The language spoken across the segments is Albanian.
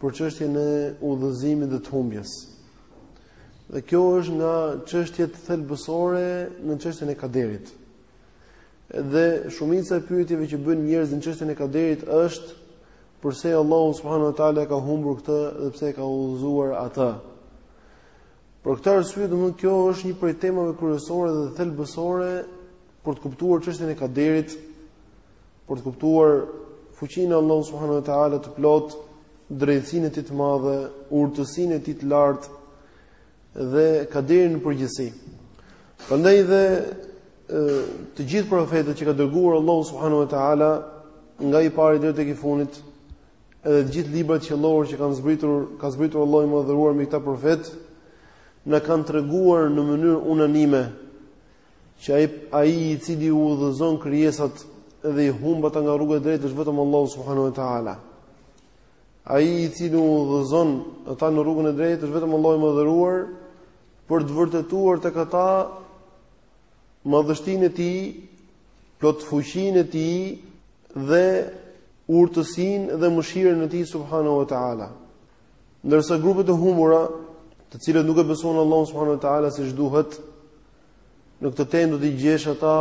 për çështjen e udhëzimit dhe të humbjes. Dhe kjo është nga çështjet thelbësore në çështjen e kaderit. Dhe shumica e pyetjeve që bëjnë njerëzit në çështjen e kaderit është përse Allahu subhanahu wa taala e ka humbur këtë dhe pse e ka udhëzuar atë. Për këtë arsye, domethënë kjo është një prej temave kryesore dhe thelbësore për të kuptuar çështjen e kaderit Për të kuptuar fuqinë e Allahut subhanahu wa taala të plotë, drejtësinë e tij të madhe, urtësinë e tij të lartë dhe kaderin në përgjithësi. Prandaj dhe të gjithë profetët që ka dërguar Allahu subhanahu wa taala nga i pari deri tek i fundit, edhe të gjithë librat qiellorë që kanë zbritur, ka zbritur Allahu i madhëruar mbi këta profet, na kanë treguar në mënyrë unanime që ai ai i cili u udhëzon krijesat dhe i humb ata nga rruga e drejtë është vetëm Allahu subhanahu wa taala. Ai i cili u udhëzon ata në rrugën e drejtë është vetëm Allahu i madhëruar për të vërtetuar tek ata madhështinë e tij, plotfuqinë e tij dhe urtësinë dhe mëshirën e tij subhanahu wa taala. Ndërsa grupet e humbura, të cilët nuk e besojnë Allahun subhanuhu teala siç duhet, në këtë temë do t'i gjesh ata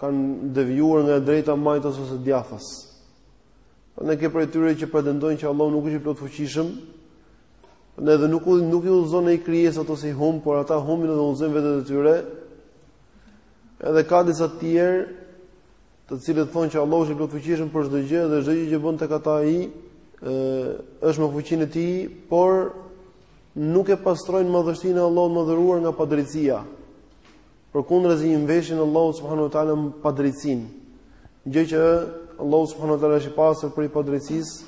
kanë devijuar nga e drejta majtas ose djathas. Prandaj ke prej tyre që pretendojnë që Allahu nuk është i plotfuqishëm, edhe nuk nuk i udhëzon ai krijesat ose i humb, por ata humbin dhe udhëzojnë vetet e tyre. Edhe ka disa të tjerë të cilët thonë që Allahu është i plotfuqishëm për çdo gjë dhe çdo gjë që bën tek ata ai është me fuqinë e tij, por nuk e pastrojnë madhështinë e Allahut të madhëruar nga padrejtësia. Përkundrazi i mveshin Allahut subhanahu wa taala padrejtësinë. Gjë që Allahu subhanahu wa taala është i pastër prej padrejtësisë,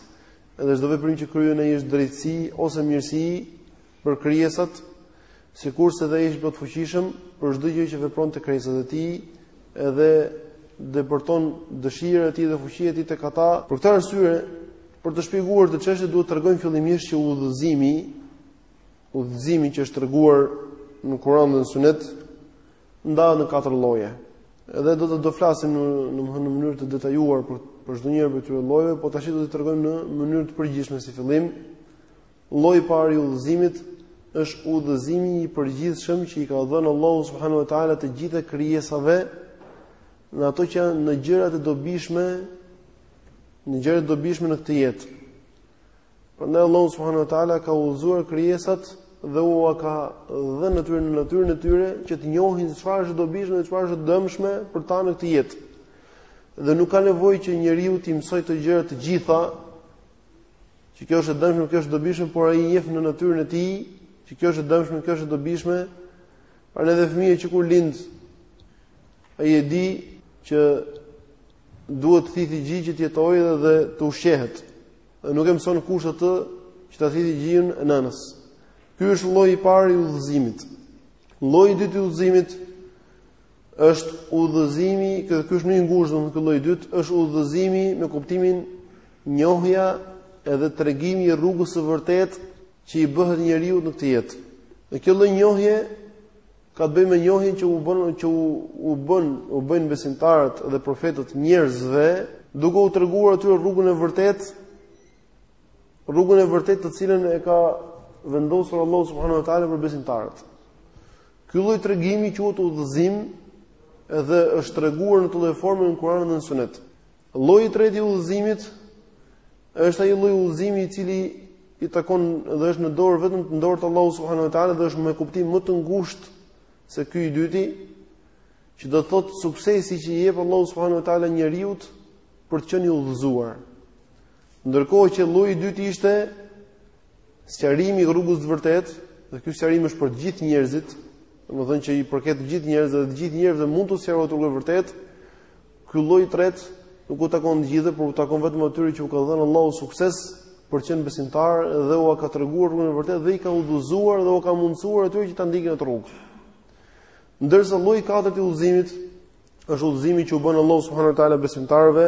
edhe çdo veprim që kryen ai është drejtësi ose mirësi, për krijesat, sikurse dhe ai është i plotfuqishëm për çdo gjë që vepron te krijesat e tij, edhe depërton dëshirën e tij dhe fuqinë e tij tek ata. Për këtë arsye, për të shpjeguar këtë çështje duhet të tregojmë fillimisht që udhëzimi, udhëzimi që është treguar në Kur'an dhe në Sunet, ndahet në katër lloje. Edhe do të do flasim në në në mënyrë të detajuar për për çdo njëri prej këtyre llojeve, por tash do të tregojmë në mënyrë të përgjithshme si fillim Lloji i parë i udhëzimit është udhëzimi i përgjithshëm që i ka dhënë Allahu subhanahu wa taala të gjitha krijesave në ato që janë në gjërat e dobishme në gjërat e dobishme në këtë jetë. Prandaj Allahu subhanahu wa taala ka udhëzuar krijesat dhe u ka dhënë atyre në natyrën e tyre që të njohin se çfarë është e dobishme dhe çfarë është e dëmshme për ta në këtë jetë. Dhe nuk ka nevojë që njeriu t'i mësojë këto gjëra të gjitha Që kjo është e dëmshme, kjo është e dobishme, por ai e njeh në natyrën e tij, që kjo është e dëmshme, kjo është e dobishme. Pra edhe fëmijë që kur lind ai e di që duhet të thithi gji që të jetojë dhe, dhe të ushqehet. Dhe nuk e mëson kush atë që ta thithi gjinë e nënës. Ky është lloji i parë i udhëzimit. Lloji i dytë i udhëzimit është udhëzimi, ky është më i ngushtë domethënë ky lloj dytë, është udhëzimi me kuptimin njohja edhe tregimi i rrugës së vërtetë që i bëhet njeriut në këtë jetë. Dhe kjo lloj njohje ka të bëjë me njohjen që u bën që u, u bën u bëjnë besimtarët dhe profetët njerëzve, duke u treguar atyre rrugën e vërtetë rrugën e vërtetë të cilën e ka vendosur Allahu subhanahu wa taala për besimtarët. Ky lloj tregimi quhet udhëzim dhe është treguar në këtë lloj forme në Kur'an dhe në Sunet. Lloji i tretë i udhëzimit është ai lloj udhëzimi i cili i takon dhe është në dorë vetëm në dorë të Allahu subhanahu wa taala dhe është me kuptim më të ngushtë se ky i dyti, që do të thotë suksesi që i jep Allahu subhanahu wa taala njeriut për të qenë i udhëzuar. Ndërkohë që lloji i dytë ishte sqarimi i rrugës së vërtetë, dhe ky sqarim është për të gjithë njerëzit, domethënë që i përket të gjithë njerëzve dhe të gjithë njerëzve mund t'u sqarohet rruga e vërtetë. Ky lloj i tretë nuk u takon të gjithëve, por u takon vetëm atyre që u ka dhënë Allahu sukses për të qenë besimtar dhe u ka treguar rrugën e vërtetë dhe i ka udhëzuar dhe u ka mundësuar atyre që ta ndjekin atë rrugë. Ndërsa lloji i katërt i udhëzimit Është udhëzimi që u bën Allahu subhanahu wa taala besimtarëve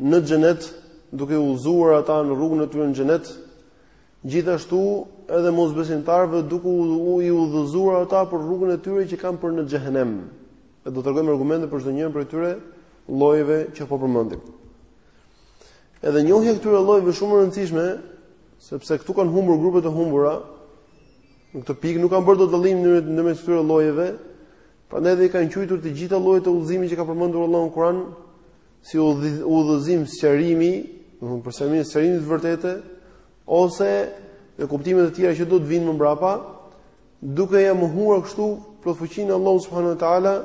në xhenet, duke i udhëzuar ata në rrugën e tyre në xhenet, gjithashtu edhe mosbesimtarëve duke i udhëzuar ata për rrugën e tyre që kanë për në xhehenem. E do të tregojmë argumente për çdo njërin prej këtyre llojeve që po përmendim. Edhe njohja e këtyre llojeve shumë e rëndësishme, sepse këtu kanë humbur grupet e humbura. Në këtë pikë nuk kanë bërë dot dallim ndërmjet këtyre llojeve, Prandaj dhe i kanë quajtur të gjitha llojet e udhëzimit që ka përmendur Allahu në Kur'an si udhëzim sqarimi, domethënë për sqarimin e sqarimit të vërtetë ose në kuptime të tjera që do të vinë më mbrapa, duke ia mohuar kështu plotfuqinë e Allahut subhanuhu teala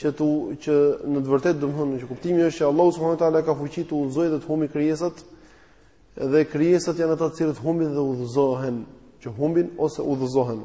që tu që në të vërtetë domethënë që kuptimi është që Allahu subhanuhu teala ka fuqi të udhëzojë dhe të humbi krijesat dhe krijesat janë ata të cilët humbin dhe udhëzohen, që humbin ose udhëzohen.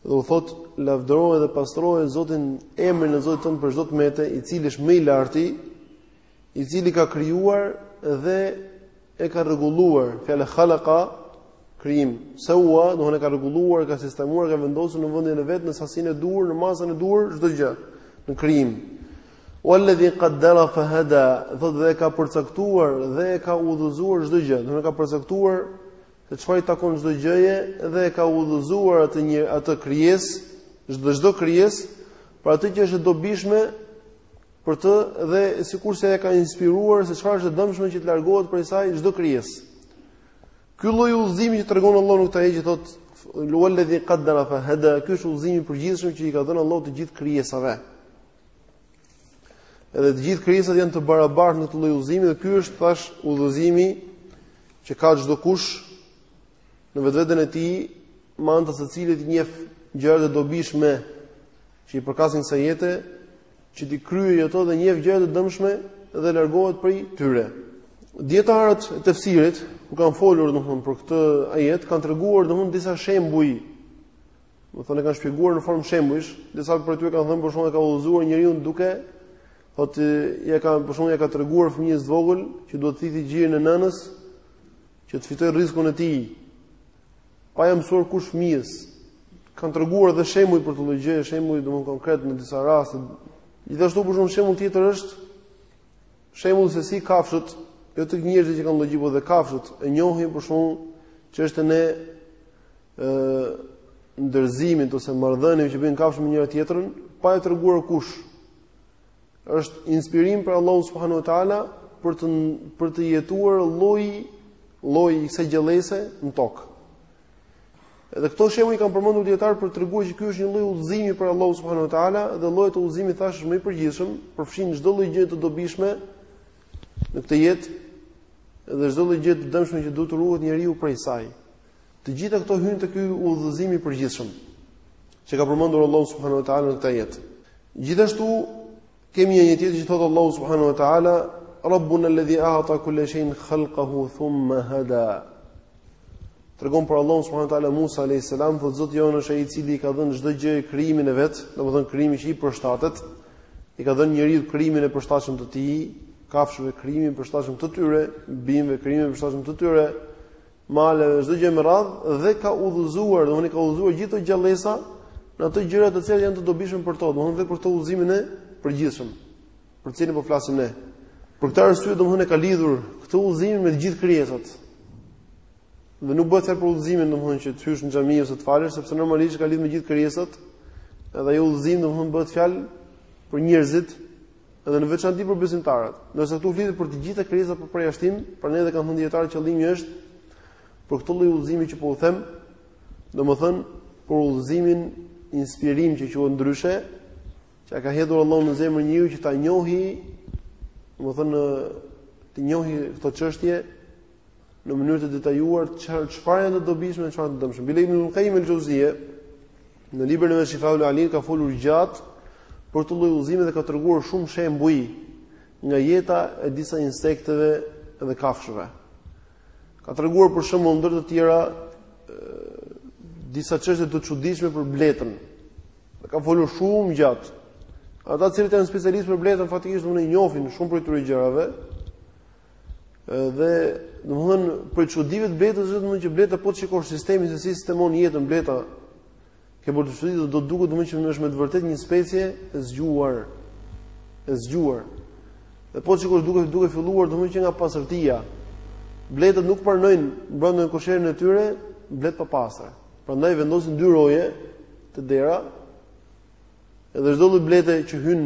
Dhe u thot, lavdëroje dhe pastroje Zotin, emrin e Zotit tënd prej çdo të mete, i cili është më i larti, i cili ka krijuar dhe e ka rregulluar, fjala khalaqa, krijim. Sawa, domethënë e ka rregulluar, e ka sistemuar, e ka vendosur në vendin e vet, në sasinë e duhur, në masën e duhur çdo gjë në krijim. Walladhi qaddara fa hada, dhe e ka përcaktuar dhe e ka udhëzuar çdo gjë, domethënë e ka përcaktuar se çfarë i takon çdo gjëje dhe e ka udhëzuar atë nj- atë krijesë, çdo çdo krijesë për atë që është e dobishme për të dhe sikurse ia ka inspiruar se çfarë është e dëmshme që të largohet prej saj çdo krijesë. Ky lloj udhëzimi që tregon Allahu në këtë ajet thot Walladhi qaddara fa hada, ky është udhëzimi i përgjithshëm që i ka dhënë Allahu të gjithë krijesave. Edhe të gjithë krijesat janë të barabarta në këtë lloj udhëzimi dhe ky është thash udhëzimi që ka çdo kush në vetveten e tij, me anë të të cilit njeh gjërat e dobishme që i përkasin kësaj jete, që t'i kryejë ato dhe njeh gjërat e dëmshme dhe largohet prej tyre. Dietarët e tefsirit kur kanë folur domthon për këtë ajet kanë treguar domthon disa shembuj Domthon e kanë shpjeguar në formë shembujsh, disa prej tyre kanë thënë për shembull e ka udhëzuar njeriun do të thotë ia ka për shembull ia ka treguar fëmijës të vogël që duhet të thithë gjirin e nënës që të fitojë rrizkun e tij. Pa e mësuar kush fëmijën. Kanë treguar edhe shembuj për këtë lloj gjëje, shembuj domthon konkret në disa raste. Gjithashtu për shembull shembull tjetër është shembulli se si kafshët, jo veç njerëzit që kanë logjikë po dhe kafshët e njohin për shembull çështjen e ndërzimit ose marrëdhënieve që bëjnë kafshët me njëra tjetrën, pa e treguar kush. Është inspirim prej Allahut subhanahu wa taala për të për të jetuar lloj lloji i kësaj gjallese në tokë. Edhe këto shembuj i kanë përmendur dijetarët për të treguar që ky është një lloj udhëzimi prej Allahut subhanahu wa taala dhe lloji i udhëzimit thashë është më i përgjithshëm, përfshin çdo lloj gjëje të dobishme në këtë jetë dhe çdo lloj gjëje të dëmshme që duhet të ruhet njeriu prej saj. Të gjitha këto hyjnë te ky udhëzim i përgjithshëm që ka përmendur Allahu subhanahu wa taala në këtë ajet. Gjithashtu kemi ajet tjetër që thotë Allahu subhanahu wa taala Rabbuna alladhi a'ta kulla shay'in khalqahu thumma hada. Tregon për Allahun subhanahu wa taala Musa alayhis salam, thotë Zoti jonë është ai i cili i ka dhënë çdo gjëje krijimin e vet, domethënë krijimin që i përshtatet, i ka dhënë njeriut krijimin e përshtatshëm të tij, kafshëve krijimin e përshtatshëm të tyre, bimëve krijimin e përshtatshëm të tyre, male dhe çdo gjë me radhë dhe ka udhëzuar, domethënë ka udhëzuar gjithë ato gjallësa në ato gjëra të cilat janë të dobishme për to, domethënë dhe për këtë udhëzimin e përgjithshëm, për cilin po flasim ne. Për këtë arsye domethënë ka lidhur këtë udhëzim me të gjithë krijesat. Dhe nuk bëhet për udhëzimin, domethënë që të hysh në xhami ose të falësh, sepse normalisht ka lidhur me gjithë krijesat. Edhe ai udhëzim domethënë bëhet fjalë për njerëzit dhe në veçanti për besimtarët. Ndërsa këtu flitet për të gjitha krijesat pa përjashtim, prandaj edhe kanë thënë dijetarët qëllimi është për këtë lloj udhëzimi që po u them, domethënë për udhëzimin inspirim që quhet ndryshe, që ka hedhur Allahu në zemrën e njeriu që ta njohi, domethënë të njohi këto çështje në mënyrë të detajuar çfarë çfarë janë të dobishme dhe çfarë të dëmshme. Bile Ibn Kajjim el-Xheuzij në librin e tij Shifaul Alil ka folur gjatë për këtë lloj udhëzimi dhe ka treguar shumë shembuj nga jeta e disa insekteve dhe kafshëve. Ka treguar për shembull ndër të tjera disa çështje të çuditshme për bletën. Dhe ka folur shumë gjatë. Ata të cilët janë specialistë për bletën faktikisht i njohin shumë për këto gjëra. Dhe, domethënë, prej çudive të bletës, domethënë që bleta po të shikosh sistemin se si sistemon jetën bleta, ke për t'u çuditur do të duket domethënë që është me të vërtetë një specie e zgjuar, e zgjuar. Dhe po të shikosh duke, duke filluar domethënë që nga pastërtia, bletët nuk pranojnë brenda në kosherën e tyre, bletë të papastër. Prandaj vendosin dy roje te dera, Edhe çdo lloj blete që hyn,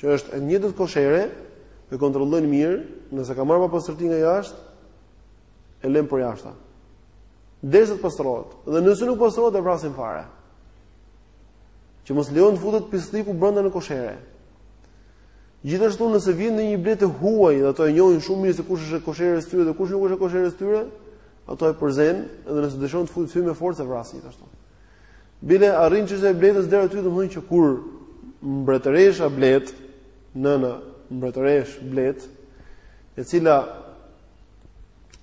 që është e njëjtës koshere, e kontrollojnë mirë, nëse ka marrë papastërti nga jashtë, e lënë përjashta. Derisa të pastrohet, dhe nëse nuk pastrohet e vrasin fare. Që mos lejojnë të futet pislliku brenda në koshere. Gjithashtu nëse vjen ndonjë bletë e huaj dhe ato e njohin shumë mirë se kush është e kosheres së tyre dhe kush nuk është e kosheres së tyre, ato e përzënë dhe nëse dëshiron të futet hyn me forcë e vrasin gjithashtu. Bile arrin çështja e bletës deri aty domethënë që kur mbretëresha bletë, nëna mbretëreshë bletë, e cila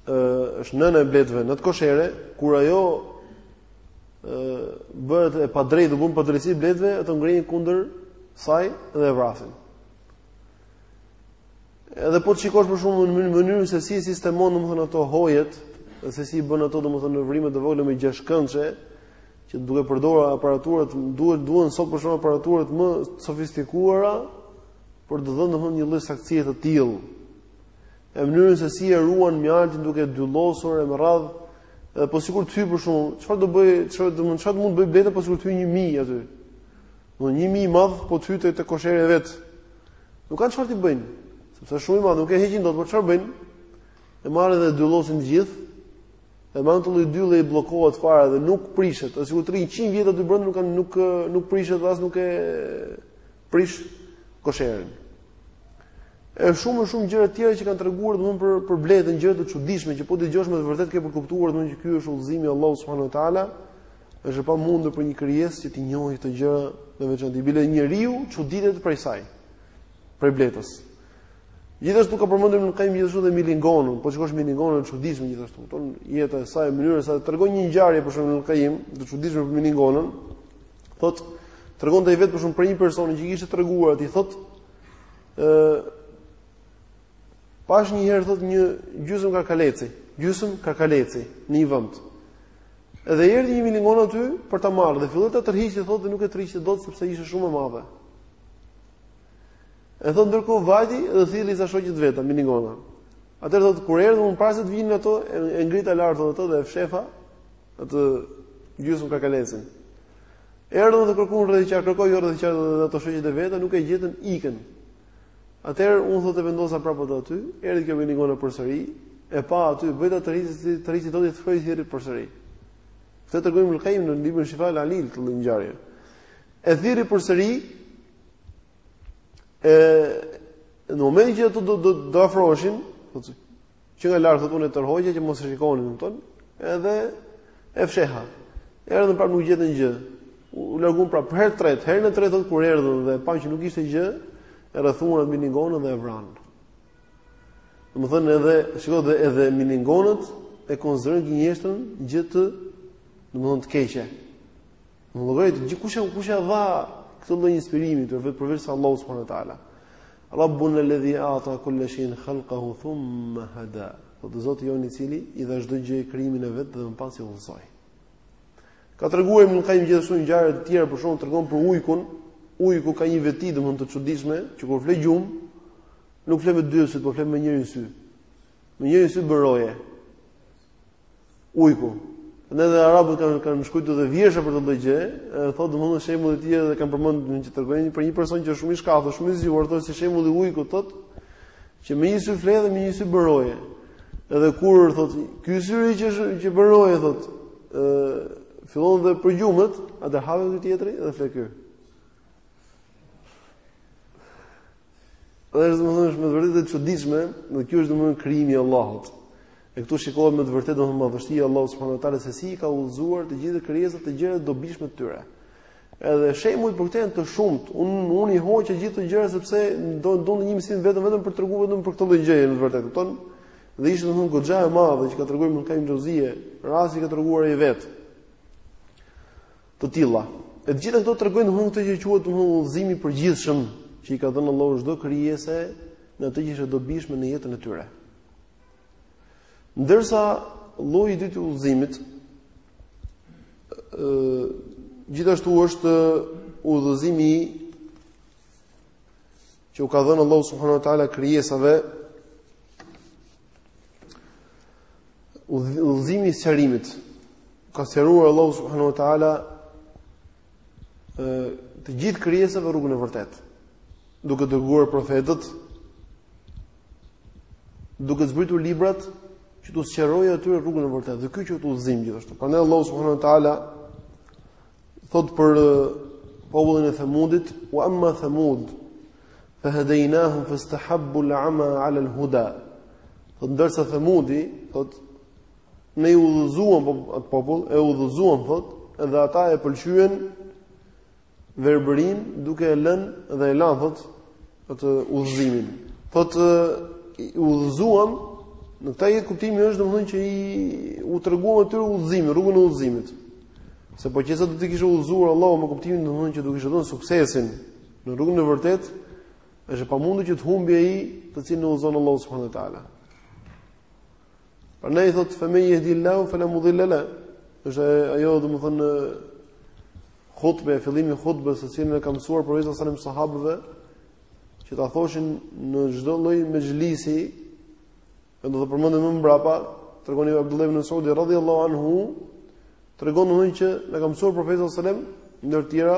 ë është nëna e bletëve në atë koshere, kur ajo ë bëhet e padrejtë, u bën padrejtësi bletëve, ato ngrihen kundër saj dhe e vrasin. Edhe po të shikosh për shembull mënyrën se si sistemon domethënë ato hojet, dhe se si i bën ato domethënë vrima të vogla me gjashtëkëndëshe, që duke përdorur aparaturat, duhet duhen sot për shembull aparaturat më të sofistikuara për të dhënë domethënë një lloj saktësie të tillë. E mënyrën se si e ruan mjaltin duke e dyllosur e me radhë, edhe po sikur të hyjë për shembull, çfarë do bëj, çfarë do mund, çfarë mund të bëjë bleta po sikur të hyjë një mi aty. Do një mi i madh po të hyte te kosheri i vet. Nuk kanë çfarë t'i bëjnë, sepse është shumë i madh, nuk e heqin dot, po çfarë bëjnë? E marrin dhe dyllosin të gjithë. E me atë lloj dylli bllokohet fare dhe nuk prishet. As sikur të rrinë 100 vjet aty brenda nuk kanë nuk nuk prishet as nuk e prish kosherin. E shumë e shumë gjëra të tjera që kanë treguar domthon për për bletën gjëra të çuditshme që po dëgjosh me të vërtetë ke për kuptuar domthon që ky është udhëzimi i Allahut subhanahu wa taala. Është e pamundur për një krijesë që t'i njohë këto gjëra në veçanti. Bile njeriu çuditet prej saj. Prej bletës. Gjithashtu ka përmendur Ibn Kaim gjithashtu dhe Milingonën, po shikosh Milingonën, e çuditshme gjithashtu. Domthon jeta e saj, mënyra se tregon një ngjarje për shembull Ibn Kaim, të çuditshme për Milingonën. Thot tregonte i vet për shembull për një person që i kishte treguar, i thot ë Pash një herë thotë një gjysmë karkaleci, gjysmë karkaleci në një vend. Edhe erdhi një milingon aty për ta marrë dhe filloi ta tërhiqte thotë dhe nuk e tërhiqte dot sepse ishte shumë e madhe. E thotë ndërkohë vajti dhe thirri ca shoqet e veta milingona. Atëherë thotë kur erdhi unë para se të vinin ato e, e ngrita lart ato dhe e fshefa atë gjysmë karkalecin. Erdhën dhe kërkuan rreth e qark, kërkoi rreth e qark dhe ato shoqet e veta nuk e gjetën ikën. Atëherë unë thotë e vendosa prapë atë aty, erdhi kjo milingona përsëri, e pa aty, bëri ta tërhiqte, s'e tërhiqte dot, shkoi i thirri përsëri. Këtë e tregon Ibn Qaim në librin Shifa al-Alil këtë ngjarje. I thirri përsëri e në momentin që ato do do do afroheshin, thotë Që nga larg thotë unë e tërhoqa që mos e shikonin, kupton? Edhe e fsheha. Erdhën prapë nuk gjetën gjë. U larguan prapë për herë të tretë, herën e tretë kur erdhën dhe panë që nuk ishte gjë, e rrethuan milingonën dhe e vranë. Domethënë edhe, shiko edhe edhe milingonat e konsiderojnë gënjeshtrën gjë të domethënë të keqe. Në llogarit gjithë kush e kush ia dha këtë lloj inspirimi të vetë përveç Allahut subhanahu wa taala. Rabbuna alladhi a'ta kulla shay'in khalqahu thumma hada. Thotë Zoti jonë i cili i dha çdo gjëje krijimin e vet dhe më pas i udhëzoi. Ka treguar Ibn Kaim gjithashtu ngjarje të tjera, për shembull tregon për ujkun, ujku ka një veti domthon të çuditshme, që kur fle gjum, nuk fle me dy sy, po fle me njërin sy. Me njërin sy bën roje. Ujku. Edhe arabët kanë kanë shkruajtur dhe vjersha për këtë lloj gjëje, thotë domethënë shembulli i tij dhe kanë përmendur që tregojnë për një person që është shumë i shkathët, shumë i zgjuar, thotë si shembulli i ujkut thotë që me një sy fle dhe me një sy bën roje. Edhe kur thotë ky syri që është që bën roje thotë ë fillon dhe përgjumet, atëherë hapet ky tjetri dhe fle ky. Dhe është domethënë është me vërtetë e çuditshme, dhe kjo është domethënë krijimi i Allahut. E këtu shikohet me të vërtetë domethënë madhështia e Allahut subhanuhu teala se si i ka udhëzuar të gjitha krijesat te gjëra të dobishme të tyre. Edhe shembuj për këtë janë të shumtë. Un un i hoqa gjithë këto gjëra sepse do do një mësim vetëm vetëm për të treguar vetëm për këtë gjë me të vërtetë. Kupton? Dhe ishte domethënë goxha e madhe që ka treguar Ibn Kajim Xhevzije, raste ka treguar ai vet. të tilla. E të gjitha këto tregojnë domethënë këtë që quhet domethënë udhëzimi i përgjithshëm që i ka dhënë Allahu çdo krijese në atë që është e dobishme në jetën e tyre. Ndërsa lloji i dytë i udhëzimit ë gjithashtu është udhëzimi që u ka dhënë Allahu subhanahu wa taala krijesave Udhëzimi i sqarimit ka sqaruar Allahu subhanahu wa taala të gjithë krijesave rrugën e vërtetë, duke dërguar profetët, duke zbritur librat që t'u sqarojë atyre rrugën e vërtetë. Dhe ky quhet udhëzim gjithashtu. Prandaj Allahu subhanahu wa taala thot për popullin e Thamudit, "Wa amma Thamud Fa hadaynahum fastahabbu al-ama 'ala al-huda. Thot ndërsa Thamudi, thot ne i udhëzuam atë popull, e udhëzuam thot, edhe ata e pëlqyen verbërin duke e lënë dhe e lanë thot atë udhëzimin. Thot i udhëzuam në këtë ajet kuptimi është domethënë që iu treguam atyre udhëzimin, rrugën e udhëzimit. Se po qe se do t'i kishte udhëzuar Allahu me kuptimin domethënë që do u kishte dhënë suksesin Në rrugën e vërtetë është e pamundur që të humbi ai të cilin e udhëzon Allahu subhanahu wa taala. Prandaj thotë fa men yahdillahu fala mudilla la. Është ajo domethënë hutbe, fillimi i hutbes të cilën ia ka mësuar profeti sallallahu alajhi wasallam sahabëve që ta thoshin në çdo lloj mexhlisi, do të përmendim më mbrapa, tregon Abdullah ibn Mesudi radhiyallahu anhu, tregon domethënë që na ka mësuar profeti sallallahu alajhi wasallam ndër tjera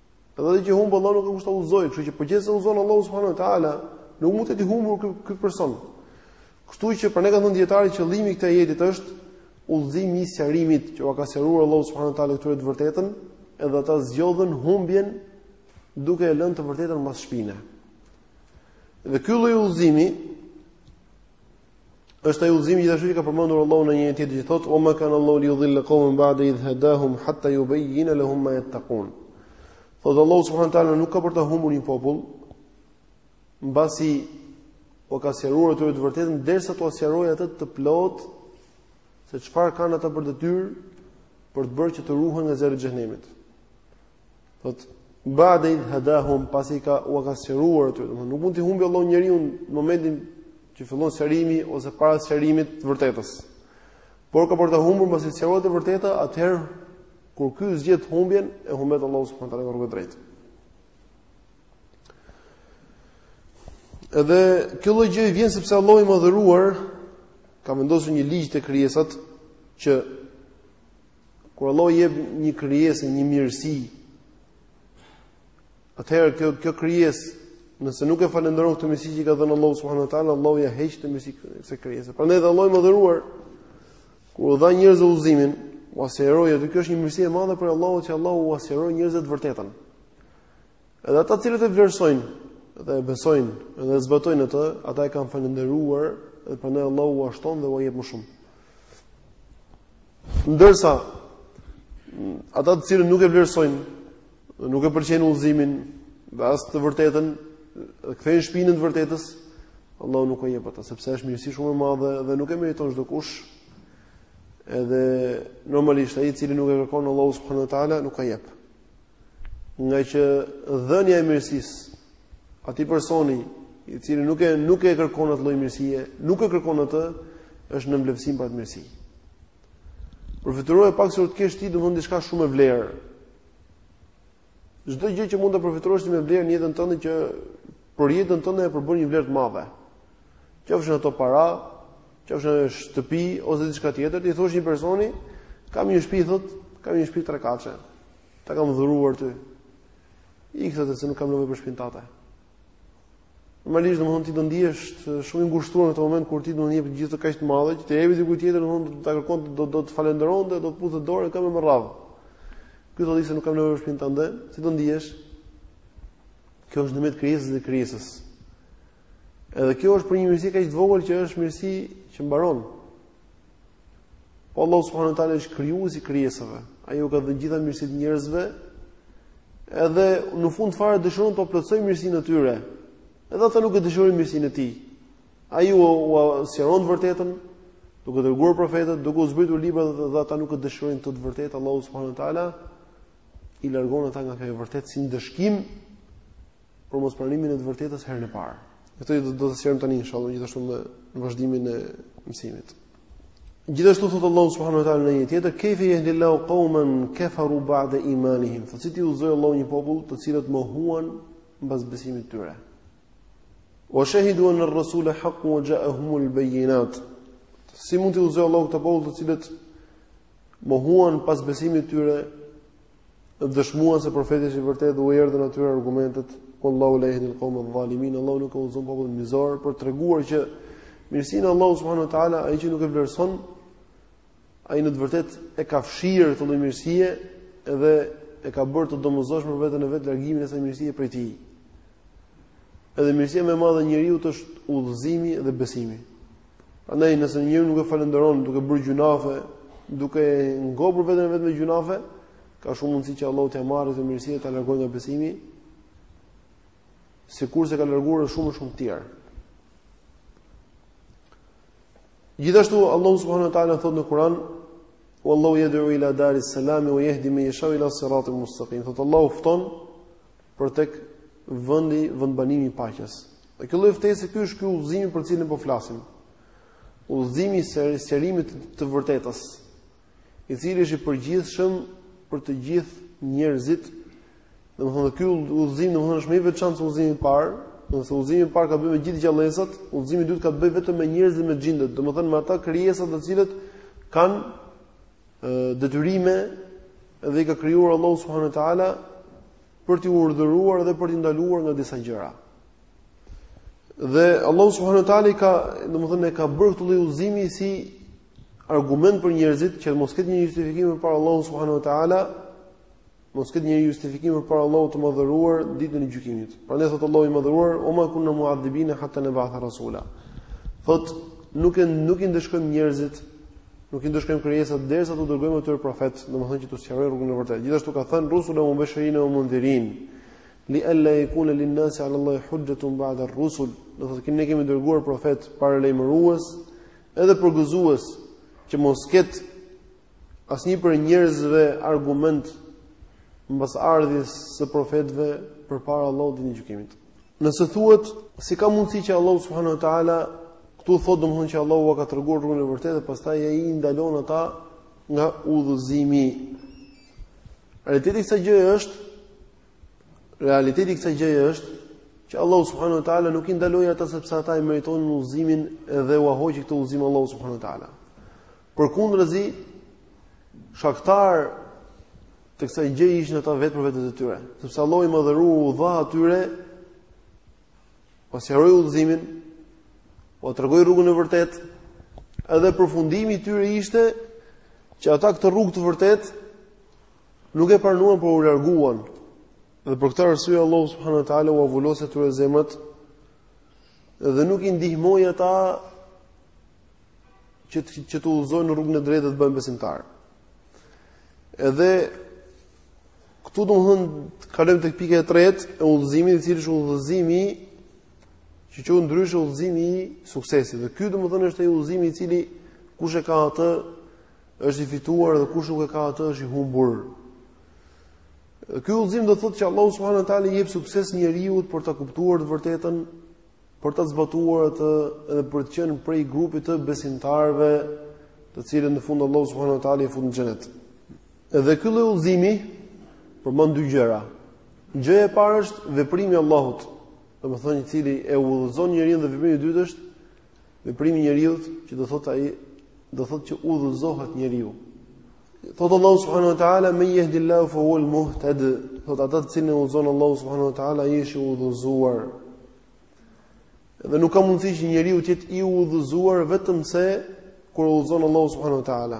Edhe atë që humb Allahu nuk ka kush ta udhëzojë, kështu që përgjithësi po e udhëzon Allahu subhanahu wa taala, nuk mund të jetë i humbur ky ky person. Kështu që prandaj kanë thënë dijetarët qëllimi i këtij ajetit është udhëzimi i sqarimit që ua ka sqaruar Allahu subhanahu wa taala këtyre të vërtetën, edhe ata zgjodhën humbjen duke e lënë të vërtetën mbas shpine. Dhe ky lloj udhëzimi Është ai udhëzimi gjithashtu që ka përmendur Allahu në një ajet tjetër që thotë: "Wa ma kan Allahu li yudhilla qawman ba'da idh hadahum hatta yubayyina lahum ma yattaqun." Thotë Allahu subhanahu wa taala nuk ka për të humbur një popull mbasi ua ka sqaruar atyre të vërtetën derisa t'ua sqarojë atë të plot se çfarë kanë ata për detyrë për të bërë që të ruhen nga zjarri i xhehenemit. Thot ba'de idh hadahum pasi ua ka sqaruar atyre, domethënë nuk mund të humbi Allahu njeriu në momentin që fillon sqarimi ose para sqarimit të së vërtetës. Por ka për të humbur pasi sqarohet e vërteta, atëherë kur ky zgjedh humbjen e humbet Allahu subhanahu wa taala nga rruga e drejtë. Edhe kjo lloj gjëje vjen sepse Allahu i mëdhëruar ka vendosur një ligj te krijesat që Kur Allahu i jep një krijese një mirësi, atëherë kjo kjo krijesë, nëse nuk e falënderon këtë mirësi që i ka dhënë Allahu subhanahu wa taala, Allahu ia heq këtë mirësi kësaj krijese. Prandaj edhe Allahu i madhëruar kur u dha njerëzve udhëzimin, ua sqaroi, edhe kjo është një mirësi e madhe prej Allahut që Allahu ua sqaroi njerëzve të vërtetën. Edhe ata të cilët e vlerësojnë dhe e besojnë dhe e zbatojnë atë, ata e kanë falënderuar dhe prandaj Allahu ua shton dhe ua jep më shumë. Ndërsa ata të cilët nuk e vlerësojnë dhe nuk e pëlqejnë udhëzimin dhe as të vërtetën, i kthejnë shpinën të vërtetës, Allahu nuk ua jep atyre, sepse është mirësi shumë e madhe dhe nuk e meriton çdokush. Edhe normalisht ai i cili nuk e kërkon Allahu subhanahu wa taala nuk ia jep. ngaqë dhënia e mirësisë atij personi i cili nuk e nuk e kërkon atë lloj mirësie, nuk e kërkon atë, është nënvlerësim për atë mirësi. Përfytyroje pak sikur të kesh ti domthon diçka shumë me vlerë. Çdo gjë që mund të përfytyrosh ti me vlerë në jetën tënde që për jetën tënde e përbën një vlerë të madhe. Qofshin ato para, qofshin një shtëpi ose diçka tjetër, i thosh një personi, kam një shtëpi thot, kam një shtëpi trekatëshe. Ta kam dhuruar ty. Ik thotë se nuk kam nevojë për shpinë tënde. Normalisht domthon ti do ndihesh shumë i ngushtuar në këtë moment kur ti do një gjë kaq të madhe që t'ia jepje dikujt tjetër domthon do ta kërkonte do do të falënderonte do të puthte dorë e këmbë me radhë. Ky të thotë se nuk kam nevojë për shpinë tënde, si do ndihesh? Kjo është ndërmjet krijesës dhe krijesës. Edhe kjo është për një mirësi kaq të vogël që është mirësi që mbaron. Po Allahu subhanahu wa taala është krijuesi i krijesave. Ai u ka dhënë gjitha mirësitë njerëzve. Edhe në fund fare dëshiron t'ua plotësojë mirësinë e tyre. Edhe ata nuk e dëshirojnë mirësinë e tij. Ai ua sqaron të vërtetën duke dërguar profetët, duke u zbritur libra edhe ata nuk e dëshirojnë këtë të vërtetë Allahu subhanahu wa taala i largon ata nga kjo e vërtetë si ndëshkim për mospranimin e të vërtetës herën e parë. Këtë do ta sqarojmë tani inshallah gjithashtu në vazhdimin e mësimit. Gjithashtu thot Allahu subhanahu wa taala në një tjetër, "Kayfa yahdillahu qauman kafaru ba'da imanihim?" Thot si t'i udhëzojë Allahu një popull të cilët mohuan mbas besimit të tyre. "Wa shahidu anna ar-rasula haqqun wa ja'ahum al-bayyinat." Si mund t'i udhëzojë Allahu këtë popull të cilët mohuan pas besimit të tyre Dhe dëshmuan se profeti është i vërtetë dhe u erdhën atyre argumentet, wallahu la yahdi al-qawm adh-dhalimin, Allahu nuk e udhëzon popullin mizor për treguar që mirësinë e Allahut subhanahu wa taala ai që nuk e vlerëson ai në të vërtetë e ka fshirë këtë lloj mirësie dhe e ka bërë të domosdoshme për veten e vet largimin e kësaj mirësie prej tij. Edhe mirësia më e madhe e njeriut është udhëzimi dhe besimi. Andaj nëse një njeri nuk e falënderon duke bërë gjynahe, duke ngopur veten e vet me gjynahe, ka shumë mundësi që Allahu t'ia marrë këtë mirësi e ta largojë nga besimi, sikurse ka larguar shumë shumë të tjerë. Gjithashtu Allahu subhanahu wa taala thotë në Kur'an, "Wallahu yad'u ila daris salam wa yahdi man yasha ila siratin mustaqim." Thotë Allahu fton për tek vendi vendbanimi i paqes. Dhe kjo lloj ftese ky është ky udhëzimi për cilin po flasim. Udhëzimi i sqarimit të së vërtetës, i cili është i përgjithshëm për të gjithë njerëzit. Domethënë ky udhëzim domethënë është më i veçantë se udhëzimi i parë, nëse udhëzimi i parë ka të bëjë me gjithë gjallesat, udhëzimi i dytë ka të bëjë vetëm me njerëzit dhe me xhindet, domethënë me ata krijesa të cilat kanë detyrime dhe i ka krijuar Allahu subhanahu wa taala për t'i urdhëruar dhe për t'i ndaluar nga disa gjëra. Dhe Allahu subhanahu wa taala i ka, domethënë e ka bërë këtë lloj udhëzimi si argument për njerëzit që mos ketë njeri justifikim përpara Allahut subhanahu wa taala, mos ketë njeri justifikim përpara Allahut të madhëruar ditën e gjykimit. Prandaj thot Allahu i madhëruar, "Wa ma kunna mu'adhibina hatta nab'atha rasula." Thot, nuk e nuk i ndëshkojmë njerëzit Nuk i ndëshkojmë krijesat derisa t'u dërgojmë atyre profetë, domethënë që t'u sqarojnë rrugën e vërtetë. Gjithashtu ka thënë rusulan mubashirina wa mundhirina. Li alla yakuna lin nasi ala Allahi hujjatun ba'da ar-rusul. Thotë ne kemi dërguar profet paralajmërues edhe përgëzues që mos ket asnjë prej njerëzve argument mbas ardhjes së profetëve përpara Allahut ditën e gjykimit. Nëse thuhet si ka mundësi që Allahu subhanahu wa taala Këtu thotë domethënë që Allahu ua ka treguar rrugën e vërtetë dhe pastaj ai i ndalon ata nga udhëzimi. Realiteti i kësaj gjëje është realiteti i kësaj gjëje është që Allahu subhanahu wa taala nuk i ndaloi ata sepse ata e meritonin udhëzimin dhe ua hoqi këtë udhëzim Allahu subhanahu wa taala. Përkundrazi shkaktarë të kësaj gjëje ishin ata vetë për vetet e tyre, sepse Allahu i madhëruar u dha atyre Ua sqaroi udhëzimin, ua tregoi rrugën e vërtetë, edhe përfundimi i tyre ishte që ata këtë rrugë të vërtetë nuk e pranuan por u larguan. Dhe për këtë arsye Allahu subhanahu wa taala ua vulosi atyre zemrat dhe nuk i ndihmoi ata që të, që të udhëzohen në rrugën e drejtë dhe të bëhen besimtarë. Edhe Këtu domethënë kalojmë tek pika e tretë e udhëzimit, i cili është udhëzimi që quhet ndryshe udhëzimi i suksesit. Dhe ky domethënë është ai udhëzimi i cili kush e ka atë është i fituar dhe kush nuk e ka atë është i humbur. Ky udhëzim do thotë që Allahu subhanahu wa taala i jep sukses njeriut për ta kuptuar të vërtetën, për ta zbatuar atë dhe për të qenë prej grupit të besimtarëve, të cilët në fund Allahu subhanahu wa taala i fut në xhenet. Dhe ky lloj udhëzimi përmban dy gjëra. Gjëja e parë është veprimi i Allahut, domethënë i cili e udhëzon njeriun dhe veprimi i dytë është veprimi i njeriut që do thotë ai do thotë që udhëzohet njeriu. Thotë Allahu subhanahu wa taala men yahdillahu fa huwal muhtad. Thotë atë të cilin e udhëzon Allahu subhanahu wa taala ai është i udhëzuar. Dhe nuk ka mundësi që njeriu të jetë i udhëzuar vetëm se kur e udhëzon Allahu subhanahu wa taala.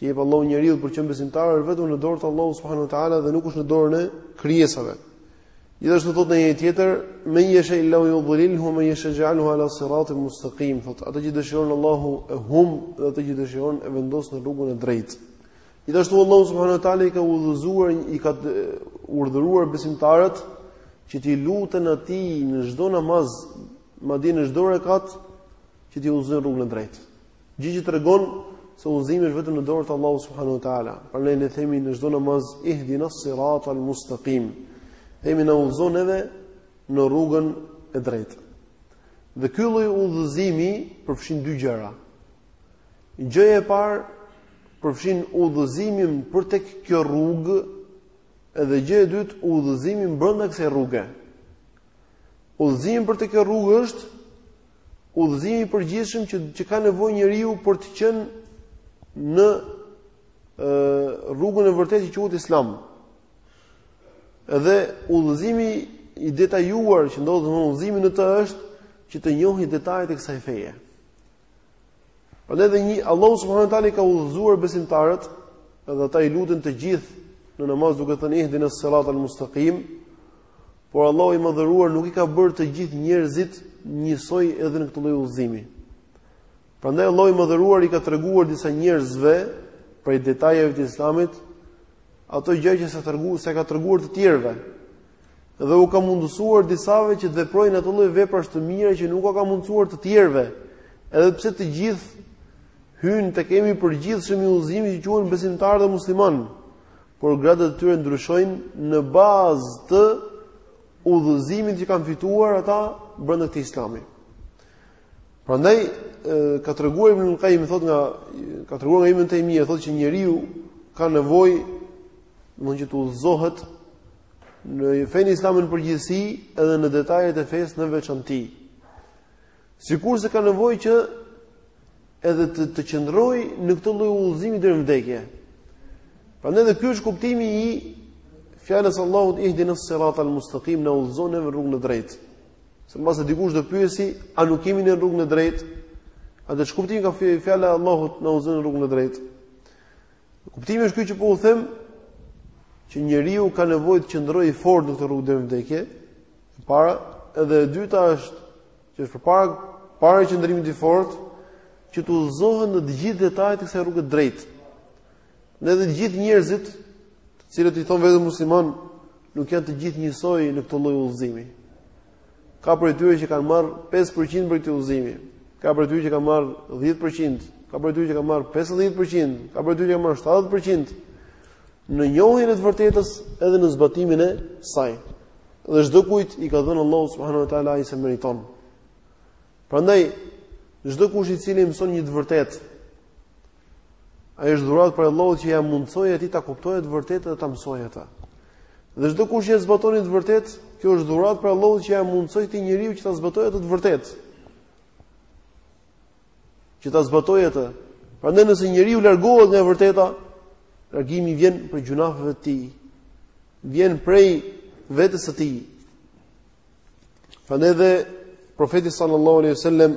Që i jep Allahu njeriut për të qenë besimtar është vetëm në dorë të Allahut subhanahu wa taala dhe nuk është në dorën e krijesave. Gjithashtu thotë në një tjetër, men yasha illahu yudhlilhu wa men yasha yaj'alhu ala siratin mustaqim, thotë, atë që dëshiron Allahu e humb, dhe atë që dëshiron e vendos në rrugën e drejtë. Gjithashtu Allahu subhanahu wa taala i ka udhëzuar, i ka urdhëruar besimtarët, që t'i luten atij në çdo namaz, madje në çdo rekat, që t'i udhëzojë në rrugën e drejtë. Gjë që tregon se udhëzimi është vetëm në dorë të Allahut subhanahu wa taala. Prandaj ne themi në çdo namaz ihdina siratal mustaqim. Themi na udhëzo neve në rrugën e drejtë. Dhe ky lloj udhëzimi përfshin dy gjëra. Gjëja e parë përfshin udhëzimin për tek kjo rrugë dhe gjëja e dytë udhëzimin brenda kësaj rruge. Udhëzimi për tek kjo rrugë është Udhëzimi i përgjithshëm që që ka nevojë njeriu për të qenë në rrugën e vërtetë që quhet Islam. Edhe udhëzimi i detajuar që ndodhet në udhëzimin në të është që të njohë detajet e kësaj feje. Prandaj dhe Allahu subhanahu teala i ka udhëzuar besimtarët, edhe ata i luten të gjithë në namaz duke thënë ihdinas siratal mustaqim, Por Allahu i Madhëruar nuk i ka bërë të gjithë njerëzit njësoj edhe në këtë lloj udhëzimi. Prandaj Allahu i Madhëruar i ka treguar disa njerëzve prej detajeve të Islamit ato gjë që s'e tregu, s'e ka treguar të tjerëve. Dhe u ka mundësuar disave që të veprojnë ato lloj veprash të mira që nuk u ka mundësuar të tjerëve. Edhe pse të gjithë hyjnë tek emri i përgjithshëm i udhëzimit që quhen besimtarë dhe muslimanë. por gradat e tyre ndryshojnë në bazë të udhëzimit që kanë fituar ata brenda këtij Islami. Prandaj ka treguar Ibn Qayyim thotë nga ka treguar nga Ibn Taymija thotë që njeriu ka nevojë domethënë që të udhëzohet në fenë islame në përgjithësi edhe në detajet e fesë në veçanti. Sikurse ka nevojë që edhe të të qëndrojë në këtë lloj udhëzimi deri në vdekje. Prandaj edhe ky është kuptimi i fjalës së Allahut ihdina siratal mustaqim na udhëzo në rrugën e drejtë. Se mbase dikush do pyesi, a nuk jemi ne në rrugën e drejtë? Atëherë ç'kuptim ka fjala e Allahut na udhëzo në rrugën e drejtë? Kuptimi është ky që po u them që njeriu ka nevojë të qëndrojë fort në këtë rrugë deri në vdekje. E para, edhe e dyta është që është përpara para qëndrimit të fortë që të udhëzohet në të gjithë detajet e kësaj rruge të drejtë. Dhe të gjithë njerëzit, të cilët i thonë vetes musliman, nuk janë të gjithë njësoj në këtë lloj udhëzimi. Ka prej tyre që kanë marrë 5% prej këtij udhëzimi. Ka prej tyre që kanë marrë 10%, ka prej tyre që kanë marrë 50%, ka prej tyre që kanë marrë 70% në njohjen e të vërtetës edhe në zbatimin e saj. Dhe çdokujt i ka dhënë Allahu subhanahu wa taala aq sa meriton. Prandaj çdokush i cili mëson një të vërtetë ajo është dhuratë prej Allahut që ia mundësoi atij ta kuptojë atë të vërtetë dhe ta mësojë atë. Dhe çdokush që zbaton një të vërtetë, kjo është dhuratë prej Allahut që ia mundësoi këtij njeriu që ta zbatojë atë të vërtetë. Që ta zbatojë atë. Prandaj nëse njeriu largohet nga e vërteta, largimi vjen prej gjynaheve të tij. Vjen prej vetes së tij. Prandaj dhe profeti sallallahu alaihi wasallam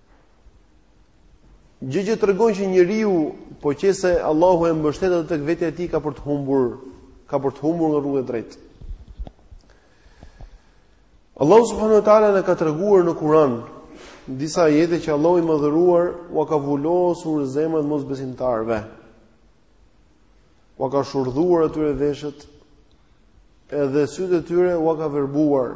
Gjë që tregon që njeriu, po qe se Allahu e mbështet atë tek vetja e tij ka për të humbur, ka për të humbur nga rruga e drejtë. Allahu subhanahu wa taala na ka treguar në Kur'an disa ajete që Allahu i madhëruar ua ka vulosur zemrat mosbesimtarëve. Ua ka shurdhuar atyre veshët edhe sytë e tyre ua ka verbuar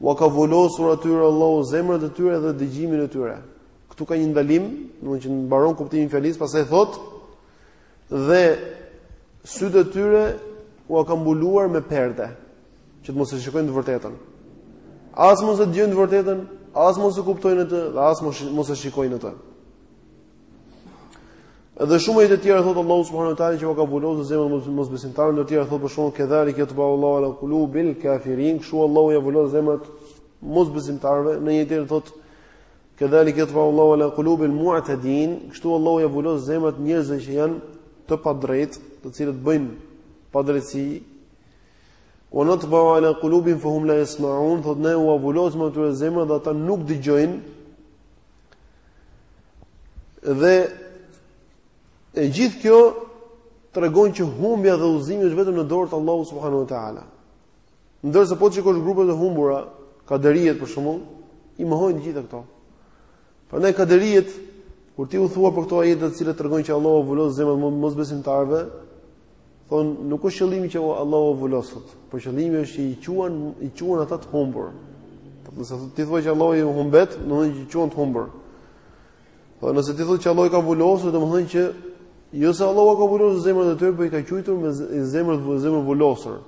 Ua ka vulosur atyre Allahu zemrat e tyre dhe dëgjimin e tyre. Këtu ka një ndalim, domthonjë që mbaron kuptimi i fjalisë, pastaj thotë dhe sytë e tyre ua ka mbuluar me perde, që të mos e shikojnë të vërtetën. As mos e dëgjojnë të vërtetën, as mos e kuptojnë atë dhe as mos e shikojnë atë. Edhe shumë të tjera thot Allahu subhanahu wa taala që u ka vulosur zemrat e mosbesimtarëve, ndër të tjera thot për shkakun kedhalike jatbaullahu ala qulubil kafirin, kshu Allahu ua vulos zemrat mosbesimtarëve, në një tjetër thot kedhalike jatbaullahu ala qulubil mu'tadin, kështu Allahu ua vulos zemrat njerëzve që janë të padrejt, të cilët bëjnë padrejtësi. Wa natba ala qulubihim fahum la yasma'un, thot ne ua vulosim ato zemra dhe ata nuk dëgjojnë Dhe e gjithë kjo tregon që humbja dhe udhëzimi është vetëm në dorë të Allahut subhanahu wa taala. Ndërsa po të shikosh grupet e humbura, kaderiet për shembull, i mohojnë të gjitha këto. Prandaj kaderiet kur ti u thua për këto ajete të cilat tregojnë që Allahu vulos zemrat e mosbesimtarëve, Thon, nuk është qëllimi që Allahu i vulos ata, por qëllimi është që i quan i quan ata të humbur. Po nëse ti thua që Allahu i humbet, do të thonë që i quan të humbur. Po nëse ti thua që Allahu ka vulosur, do të thonë që jo se Allahu ka vulosur zemrat e tyre, por i ka quajtur me zemrat e zemrën vulosur.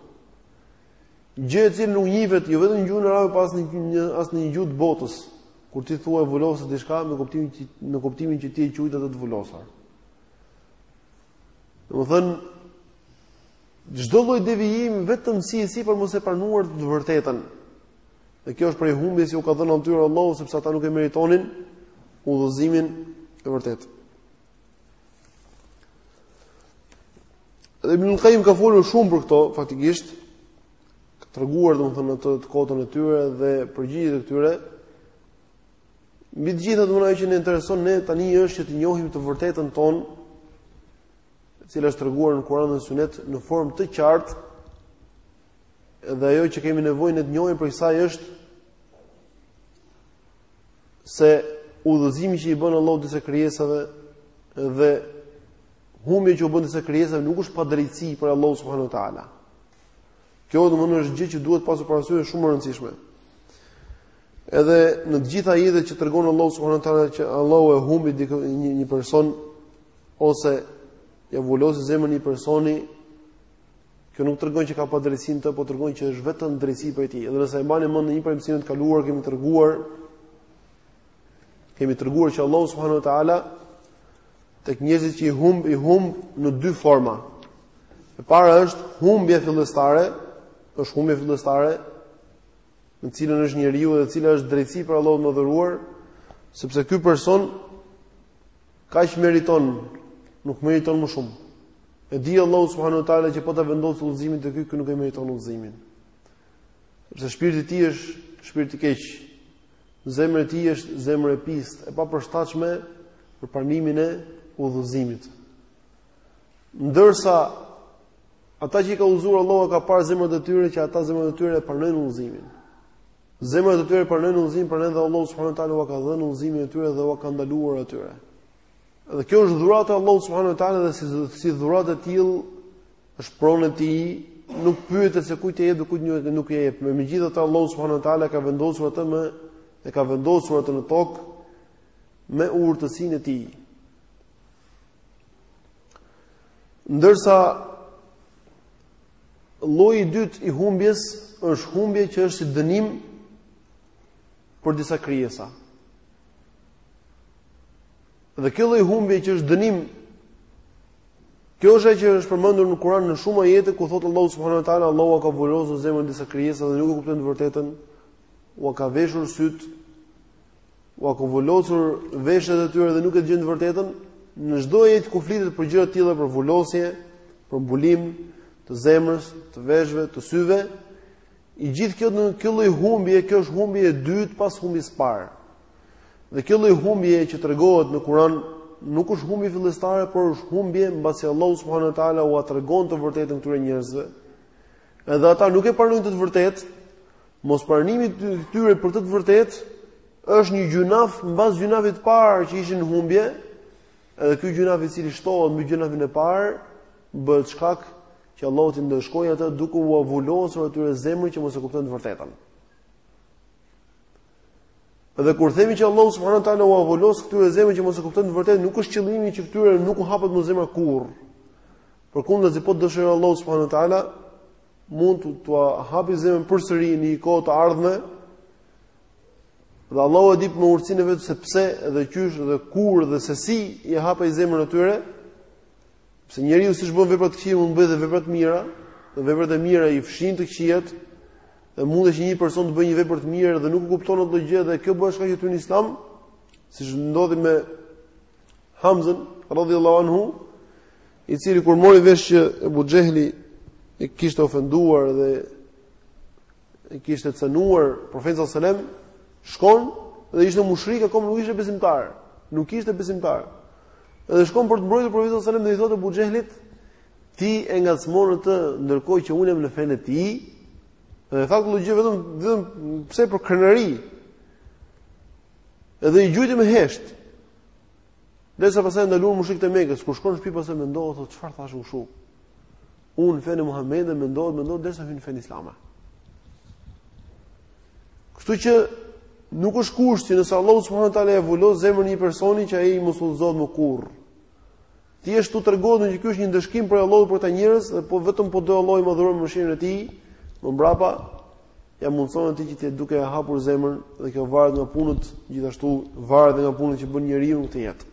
Gjë e cila nuk njihet jo vetëm në gjuhën arabe, po as në një as në një gjuhë të botës. Kur ti thua e vulosa diçka me kuptimin që në kuptimin që ti e quajte atë të vulosur. Domethënë çdo lloj devijimi vetëm si e si për mos e pranuar të vërtetën. Dhe kjo është prej humbjes që u ka dhënë atyre Allahu sepse ata nuk e meritonin udhëzimin e vërtetë. Dhe Ibn Qayyim ka folur shumë për këto faktikisht, ka treguar domethënë atë të kotën e tyre dhe përgjigjet e tyre. Mbi të gjitha domethënë ajo që ne intereson ne tani është që të njohim të vërtetën tonë, e cila është treguar në Kur'an dhe Sunet në formë të qartë. Dhe ajo që kemi nevojë ne të njohim prej kësaj është se udhëzimi që i bën Allahu disa krijesave dhe humbja që u bën disa krijesave nuk është padrejtësi prej Allahut subhanahu wa taala. Kjo domthonë është gjë që duhet pasur parasysh është shumë e rëndësishme. Edhe në të gjitha ajetet që tregon Allahu subhanahu wa taala që Allahu e humbi dikë, një, një person ose ia vulosi zemrën një personi, kjo nuk tregon që ka padrejtësi në të, po tregon që është vetëm drejtësi prej tij. Edhe nëse e mbani mend në një prej mësimeve të kaluara kemi treguar kemi treguar që Allahu subhanahu wa taala Tek njerëzit që i humb, i humb në dy forma. E para është humbje fillestare, është humbje fillestare në të cilën është njeriu dhe e cila është drejtësi për Allahun e madhëruar, sepse ky person kaq meriton, nuk meriton më shumë. E di Allahu subhanahu wa taala që po ta vendosë udhëzimin te ky, ky nuk e meriton udhëzimin. Sepse shpirti i tij është shpirt i keq, Zemra e tij është zemër e pistë, e papërshtatshme për pranimin e udhëzimit. Ndërsa ata që i ka udhëzuar Allahu ka parë zemrat e tyre që ata zemrat e tyre e pranojnë udhëzimin. Zemrat e tyre pranojnë udhëzimin, prandaj Allahu subhanahu wa taala ua ka dhënë udhëzimin e tyre dhe ua ka ndaluar atyre. Dhe kjo është dhurata e Allahut subhanahu wa taala dhe si si dhuratë e tillë Është pronë e tij, nuk pyetet se kujt ia jep dhe kujt nuk ia jep. Me megjithatë Allahu subhanahu wa taala e ka vendosur, e ka vendosur atë në tokë me urtësinë e tij. Ndërsa lloji i dytë i humbjes është humbje që është si dënim për disa krijesa. Dhe kjo lloj humbje që është dënim Kjo është ajo që është përmendur në Kur'an në shumë ajete ku thotë Allahu subhanahu wa taala Allahu ka vulosur zemrën e disa krijesave dhe nuk e kuptojnë të vërtetën, ua ka veshur sytë, ua ka vulosur veshët e tyre dhe nuk e dëgjojnë të vërtetën. Në çdo ajet ku flitet për gjëra të tilla për vulosje, për mbulim të zemrës, të veshëve, të syve, i gjithë kjo lloj humbje, kjo është humbje e dytë pas humbjes së parë. Dhe kjo lloj humbje që tregohet në Kur'an nuk është humbje fillestare, por është humbje mbasi Allahu subhanahu wa taala ua tregon të vërtetën këtyre njerëzve. Edhe ata nuk e pranojnë këtë të vërtetë. Mospranimi i tyre për këtë të vërtetë është një gjynaf mbas gjynafit të parë që ishin në humbje. Edhe ky gjynaf i cili shtohet mbi gjynafin e parë bëhet shkak që Allahu t'i ndëshkojë ata duke ua vulosur atyre zemrën që mos e kuptojnë të vërtetën. Dhe kur themi që Allahu subhanahu wa taala ua vulos këtyre zemrën që mos e kuptojnë të vërtetën, nuk është qëllimi që këtyre nuk u hapet më zemra kurrë. Përkundrazi po të dëshirojë Allahu subhanahu wa taala mund t'ua hapi zemrën përsëri në një kohë të ardhme. Dhe Allahu e di me urtësinë e vet se pse dhe qysh dhe kur dhe se si ia hap zemrën e tyre. Pse njeriu siç bën vepra të këqija mund të bëjë dhe vepra të mira, dhe veprat e mira i fshin të këqijat, dhe mundet që një person të bëjë një vepër të mirë dhe nuk e kupton atë gjë dhe kjo bëhet shkak që të hyn në Islam, siç ndodhi me Hamzën radhiyallahu anhu, i cili kur mori vesh që Abu Jehli e kishte ofenduar dhe e kishte cënuar profetin sallallahu alajhi wasallam, shkon dhe ishte mushrik e kom nuk ishte besimtar. Nuk ishte besimtar. Dhe shkon për të mbrojtur profetin sallallahu alajhi wasallam dhe i thotë Abu Xhehlit, ti e ngacmon atë ndërkohë që unë jam në fenë e tij. Dhe tha këtë gjë vetëm vetëm pse për krenari. Edhe e gjujti me hesht. Derisa pastaj e ndaluan mushrikët e Mekës, kur shkon në shtëpi pastaj mendohet thotë çfarë thashë unë Unë fenë e Muhamedit dhe mendohet mendohet derisa hyn në fenë islame. Kështu që nuk është kusht që nëse Allahu subhanahu teala e vulos zemrën e një personi që ai mos udhëzohet më kurrë. Ti është aty tregon që ky është një ndëshkim prej Allahut për këta njerëz dhe po vetëm po do Allahu me dhuru mëshirën e tij, më mbrapa ia mundëson atë gjë atij duke ia hapur zemrën dhe kjo varet nga punët, gjithashtu varet nga punët që bën njeriu në këtë jetë.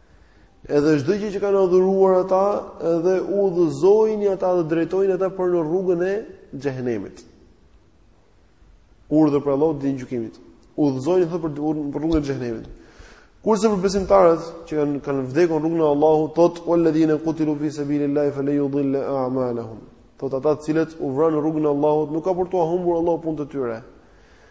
Edhe çdo gjë që kanë adhuruar ata, edhe udhëzojini ata dhe drejtojini ata për në rrugën e xhehenemit. Urdhër prej Allahut ditën e gjykimit. Udhëzojini ata për rrugën e xhehenemit. Kurse për besimtarët që kanë kanë vdekur në rrugën e Allahut, thot walladhina qutilu fi sabilillahi falan yudhilla a'malahum. Thot ata të cilët u vranë në rrugën e Allahut, nuk ka për t'ua humbur Allahu punët e tyre.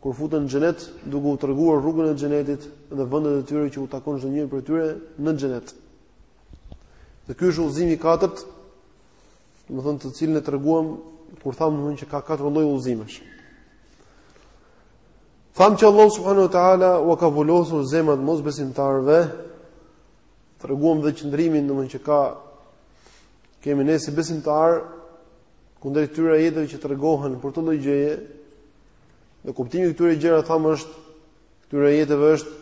kur futen në xhenet, duke u treguar rrugën e xhenetit dhe vendet e tyre që u takon çdo njëri prej tyre në xhenet. Dhe ky është udhëzimi i katërt, domethënë të cilin e treguam kur thamë domthonjë që ka katër lloj udhëzimesh. Tham që Allah subhanahu wa taala u ka vulosur zemrat mos besimtarëve, treguam dhe qëndrimin domthonjë që ka kemi ne si besimtar kundrejt këtyre ajeteve që tregohen për këtë lloj gjëje, Dhe kuptimi i këtyre gjërave thamë është këtyre ajeteve është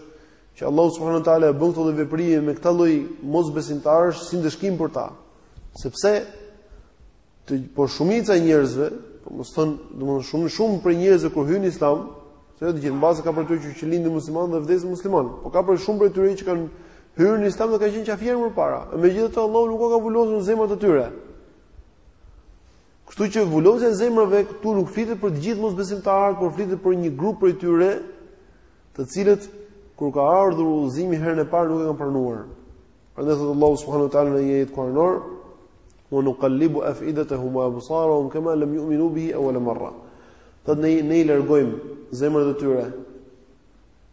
që Allahu subhanahu wa taala e bën këto veprime me këta lloj mosbesimtarësh si ndëshkim për ta. Sepse të po shumica e njerëzve, domthonë, po domthonë shumë shumë prej njerëzve që hyjnë në Islam, s'them të gjithë mbase ka prej tyre që që lindin musliman dhe vdesin musliman. Po ka për shumë prej tyre që kanë hyrë në Islam dhe kanë qenë kafirë më parë. Megjithatë Allahu nuk ka vulosur zemrat e tyre. Kështu që vulosja e zemrave këtu nuk flitet për të gjithë mosbesimtarët, por flitet për një grup prej tyre, të cilët kur ka ardhur udhëzimi herën e parë nuk e kanë pranuar. Prandaj thotë Allahu subhanahu wa taala në një ajet kuranor, "Wa nuqallibu af'idatahum wa absarahum kama lam yu'minu bihi awwal marra." Thotë ne ne i largojmë zemrat e tyre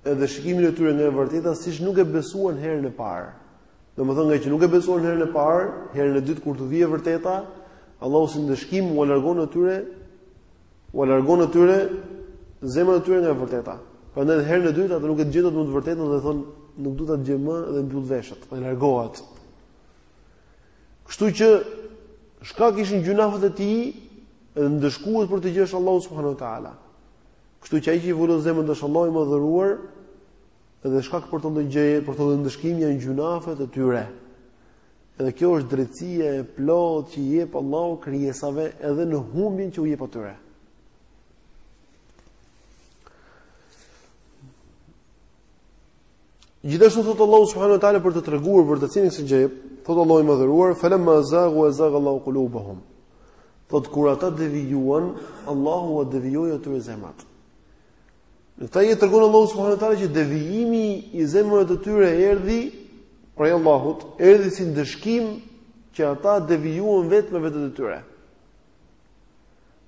edhe shikimin e tyre nga e vërteta siç nuk e besuan herën e parë. Domethënë nga që nuk e besuan herën e parë, herën e dytë kur të vijë e vërteta, Allahu si ndëshkim u largon atyre, u largon atyre zemrat e tyre nga e vërteta. Prandaj në herën e dytë ata nuk e gjetën më të vërtetën dhe thon nuk do ta gjej më dhe mbyll veshët, dhe largohet. Kështu që shkak ishin gjynahet e tij dhe ndëshkoi për këtë gjë Allahu subhanahu wa taala. Kështu që ai që i vulon zemrën është Allahu i madhëruar, Edhe shkak për këtë gjë, për këtë ndëshkim janë gjynahet e tyre. Edhe kjo është drejtësia e plotë që i jep Allahu krijesave edhe në humbjen që u jep atyre. Gjithashtu thot Allahu subhanahu wa taala për të treguar vërtetësinë e kësaj gjëje, thot Allahu i madhëruar, "Falamma zaghu azagha Allahu qulubahum." Thot kur ata devijuan, Allahu ua devijoi atyre zemrat. Në këtë ajet tregon Allahu subhanahu wa taala që devijimi i zemrave të tyre erdhi prej Allahut, erdhi si ndëshkim që ata devijuan vetë me vetët e tyre.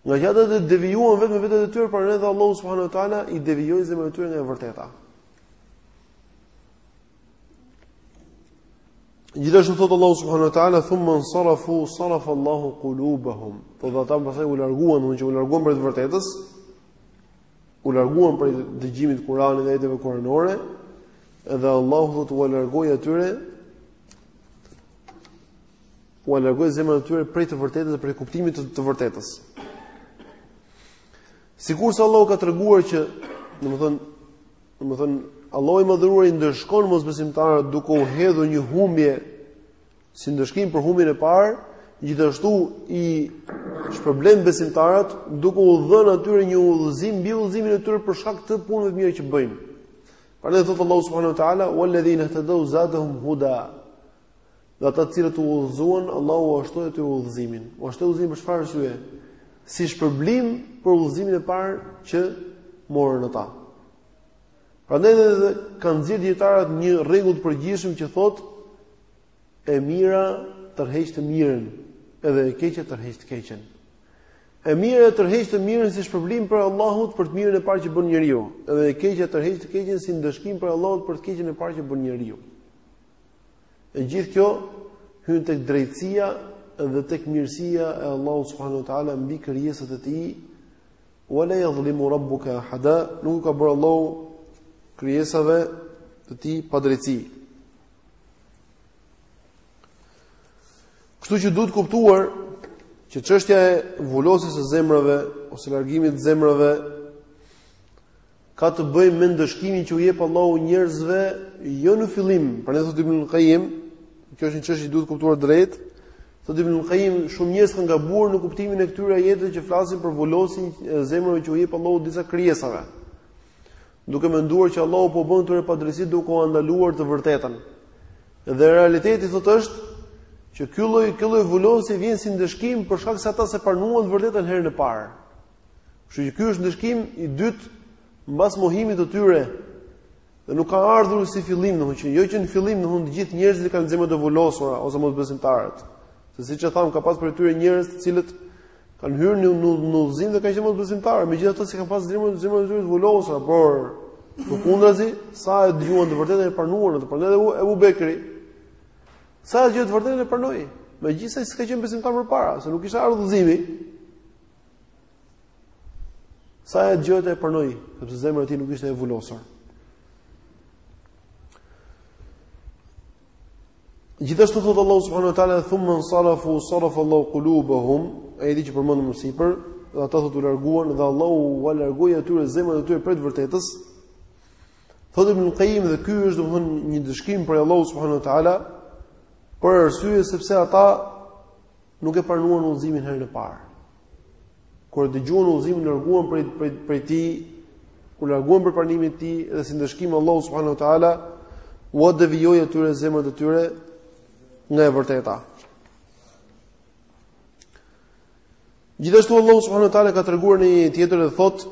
Nga që ata devijuan vetë me vetët e tyre, prandaj edhe Allahu subhanahu wa taala i devijoi zemrat e tyre nga e vërteta. Gjithashtu thot Allahu subhanahu wa taala thumma nsarafu sarafa Allahu qulubahum. Pra ata pastaj u larguan, domethënë u larguan prej të vërtetës, u larguan prej dëgjimit të Kuranit dhe ajeteve kuranore dhe Allahu thot ua largoi atyre, ua largoi zemrat e tyre prej të vërtetës dhe prej kuptimit të, të vërtetës. Sikurse Allahu ka treguar që, domethënë, domethënë Allahu i madhëruar i ndëshkon mosbesimtarët duke u hedhur një humbje Si ndëshkim për humbjen e parë, gjithashtu i shpërblen besimtarët duke u dhënë atyre një udhëzim mbi udhëzimin e tyre për shkak të punëve të mira që bëjnë. Prandaj thot Allahu subhanahu wa taala, "Walladhina ihtadaw zadahum huda." Dhe ata të cilët u udhëzuan, Allahu ua shtoi atyre udhëzimin. Ua shtoi udhëzimin për çfarë arsye? Si shpërblim për udhëzimin e parë që morën ata. Prandaj edhe kanë nxjerr dijetarët një rregull të përgjithshëm që thotë e mira tërheq të mirën, edhe e keqja tërheq të keqen. E mira tërheq të mirën si shpërblim prej Allahut për të mirën e parë që bën njeriu, edhe e keqja tërheq të keqen si ndëshkim prej Allahut për të keqen e parë që bën njeriu. E gjithë kjo hyn tek drejtësia dhe tek mirësia e Allahut subhanuhu teala mbi krijesat e tij, Wa la yadhlimu rabbuka ahada, nuk u ka bërë Allahu krijesave të tij padrejtësi. Kështu që duhet kuptuar që çështja e vulosjes së zemrave ose largimit të zemrave ka të bëjë me ndëshkimin që u jep Allahu njerëzve jo në fillim. Prandaj thotë Ibn Qayyim, kjo është një çështje që duhet kuptuar drejt. Thotë Ibn Qayyim, shumë njerëz kanë gabuar në kuptimin e këtyre ajeteve që flasin për vulosjen e zemrave që u jep Allahu disa krijesave. Duke menduar që Allahu po u bën këtyre padrejtësi duke u ndaluar të vërtetën. Dhe realiteti thotë është që ky lloj ky lloj vulosje vjen si ndëshkim për shkak se ata s'e pranuan të vërtetën herën e parë. Kështu që ky është ndëshkim i dytë mbas mohimit të tyre. Dhe nuk ka ardhur si fillim, domethënë që jo që në fillim domethënë të gjithë njerëzit kanë zemra të vulosura ose mosbesimtarët. Se siç e tham, ka pas prej tyre njerëz të cilët kanë hyrë në në udhëzim dhe kanë qenë mosbesimtarë, megjithatë s'i kanë pas zemra zemrat e tyre të vulosura, por përkundrazi sa e dëgjuan të vërtetën e pranuan atë, prandaj edhe Abu Bekri sa e dëgjoi të vërtetën e pranoi. Megjithëse s'ka qenë besimtar më parë, se nuk kishte ardhur udhëzimi, Sa e dëgjoi e pranoi, sepse zemra e tij nuk ishte e vulosur. Gjithashtu thotë Allahu subhanahu wa taala thumma insarafu sarafa Allahu qulubahum ajeti që përmendëm më sipër dhe ata thotë u larguan dhe Allahu u largoi atyre zemrat e tyre prej të vërtetës thotë Ibn Qayyim dhe ky është domthonë një ndëshkim prej Allahut subhanahu wa taala për arsye sepse ata nuk e pranuan udhëzimin herën e parë. Kur e dëgjuan udhëzimin u larguan prej prej prej tij, u larguan prej pranimit të tij dhe si ndëshkim Allahu subhanahu wa taala u devijoi atyre zemrat e tyre nga e vërteta. Gjithashtu Allahu subhanahu wa taala ka treguar në një ajet tjetër dhe thotë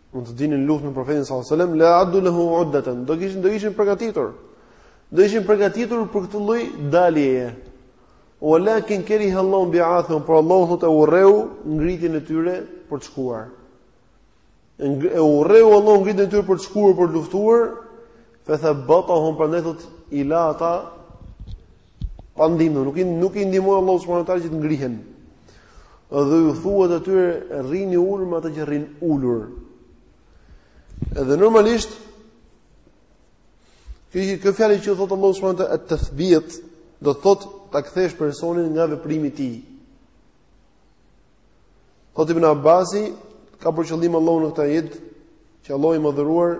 Mund të dilnin në luftë me profetin sallallahu alajhi wasallam, la a'addu lahu uddatan. Do kishin do ishin përgatitur. Do ishin përgatitur për këtë lloj daljeje. Walakin kariha Allahu inbi'athahum, por Allahu thotë e urreu ngritjen e tyre për të shkuar. E urreu Allahu ngritjen e tyre për të shkuar për të luftuar, fa thabatahum prandaj thotë i la ata Pa ndihmë, nuk i nuk i ndihmoi Allahu subhanahu wa taala që të ngrihen. Dhe u thuhet atyre rrini ulur me ata që rrinë ulur. Edhe normalisht kjo kjo fjalë që thotë Allahu subhanahu wa taala at-tathbit do të thotë ta kthesh personin nga veprimi i tij. Thotë Ibn Abbasi ka për qëllim Allahu në këtë ajet që Allahu i madhëruar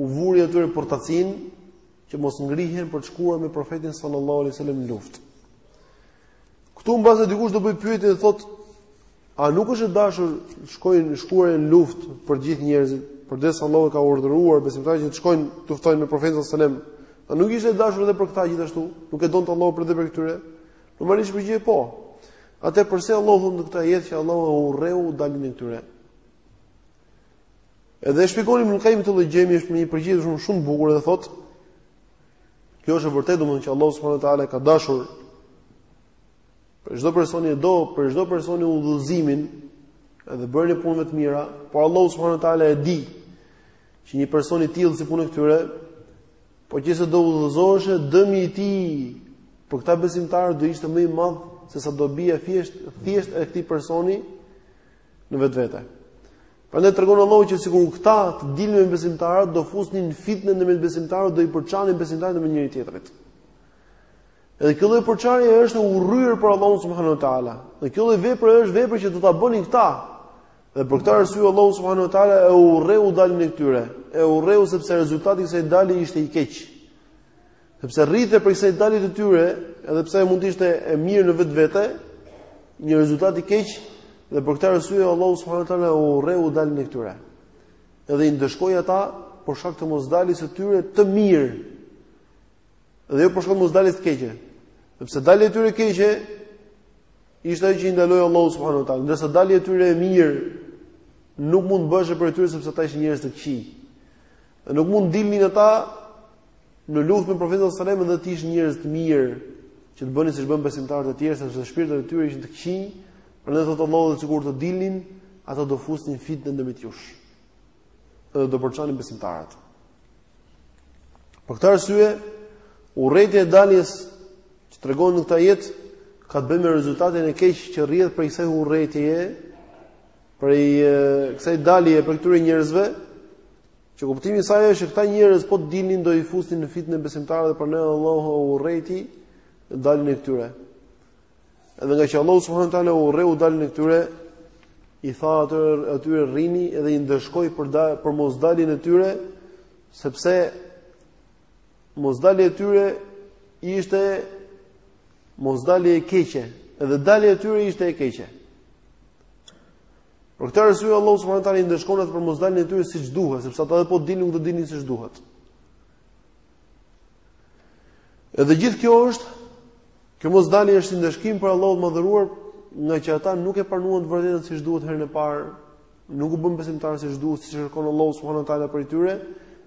u vuri atyre përtacinë që mos ngrihen për të shkuar me profetin sallallahu alaihi wasallam në luftë. Këtu mbase dikush do bëj pyetje dhe thotë A nuk është e dashur të shkojnë në luftë për gjithë njerëzit, përderisa Allahu ka urdhëruar besimtarët që të shkojnë të luftojnë me profetin sallallahu alajhi wasallam. A nuk ishte e dashur edhe për këta gjithashtu? Nuk e donte Allahu edhe prej këtyre? Normalisht për gjithë po. Atëherë përse Allahu në këtë ajet që Allahu e urreu daljen e këtyre? Edhe e shpjegon Ibn Qayyim këtë lloj gjëje me një përgjigje shumë shumë të bukur dhe thotë Kjo është e vërtetë domthonjë që Allahu subhanahu wa taala e ka dashur prej çdo personi e do, prej çdo personi udhëzimin edhe bërjen e punëve të mira, por Allahu subhanahu wa taala e di që një person i tillë si puna e këtyre, po qe se do udhëzoheshe, dëmi i tij për këta besimtarë do ishte më i madh se sa dobia thjesht e këtij personi në vetvete. Prandaj tregon Allahu që sikur këta të dilnin me besimtarët, do fusnin fitne ndërmjet besimtarëve, do i përçanin besimtarët me njëri tjetrin. Edhe kjo lloj përçarje është e urryer për Allahun subhanuhu teala. Dhe kjo lloj vepre është vepër që do ta bënin këta. Dhe për këtë arsye Allahu subhanuhu teala e urreu daljen e këtyre. E urreu sepse rezultati i kësaj daljeje ishte i keq. Sepse rridhte prej kësaj dalje të tyre, edhe pse mund të ishte e mirë në vetvete, një rezultat i keq dhe për këtë arsye Allahu subhanahu wa taala e urreu daljen e këtyre. Edhe i ndëshkoi ata për shkak të mosdaljes së tyre të mirë. Dhe jo për shkak të mosdaljes të keqe. Sepse dalja e tyre e keqe ishte ajo që i ndaloi Allahu subhanahu wa taala, ndërsa dalja e tyre e mirë nuk mund të bëhej për tyre sepse ata ishin njerëz të këqij. Dhe nuk mund dilnin ata në luftë me profetin sallallahu alajhi wasallam dhe të ishin njerëz të mirë që të bënin siç bënë besimtarët e tjerë sepse shpirtrat e tyre ishin të këqij, prandaj thotë Allahu se sikur të dilnin, ata do fusnin fitne ndërmjet jush. Edhe do përçanin besimtarët. Për këtë arsye, urrejtja e daljes që tregon në këtë ajet ka të bëjë me rezultatin e keq që rrjedh prej kësaj urrejtje, prej kësaj dalje prej këtyre njerëzve, Që kuptimi i saj është që këta njerëz po të dilnin do i fusnin në fitne besimtarët dhe prandaj Allahu e urrejti daljen e këtyre. Edhe ngaqë Allahu subhanahu teala e urreu daljen e këtyre i tha atyre rrini edhe i ndëshkoi për da, për mosdaljen e tyre sepse mosdalja e tyre ishte mosdalje e keqe edhe dalja e tyre ishte e keqe. Për këtë arsye Allahu subhanahu wa taala i ndëshkon ata për mos daljen e tyre siç duhet, sepse ata edhe po dilnin nuk do dilnin siç duhet. Edhe e gjithë kjo është kjo mos dalje është një ndëshkim prej Allahut të madhëruar, ngaqë ata nuk e pranuan të vërtetën siç duhet herën e parë, nuk u bënë besimtarë siç duhet, siç kërkon Allahu subhanahu wa taala prej tyre,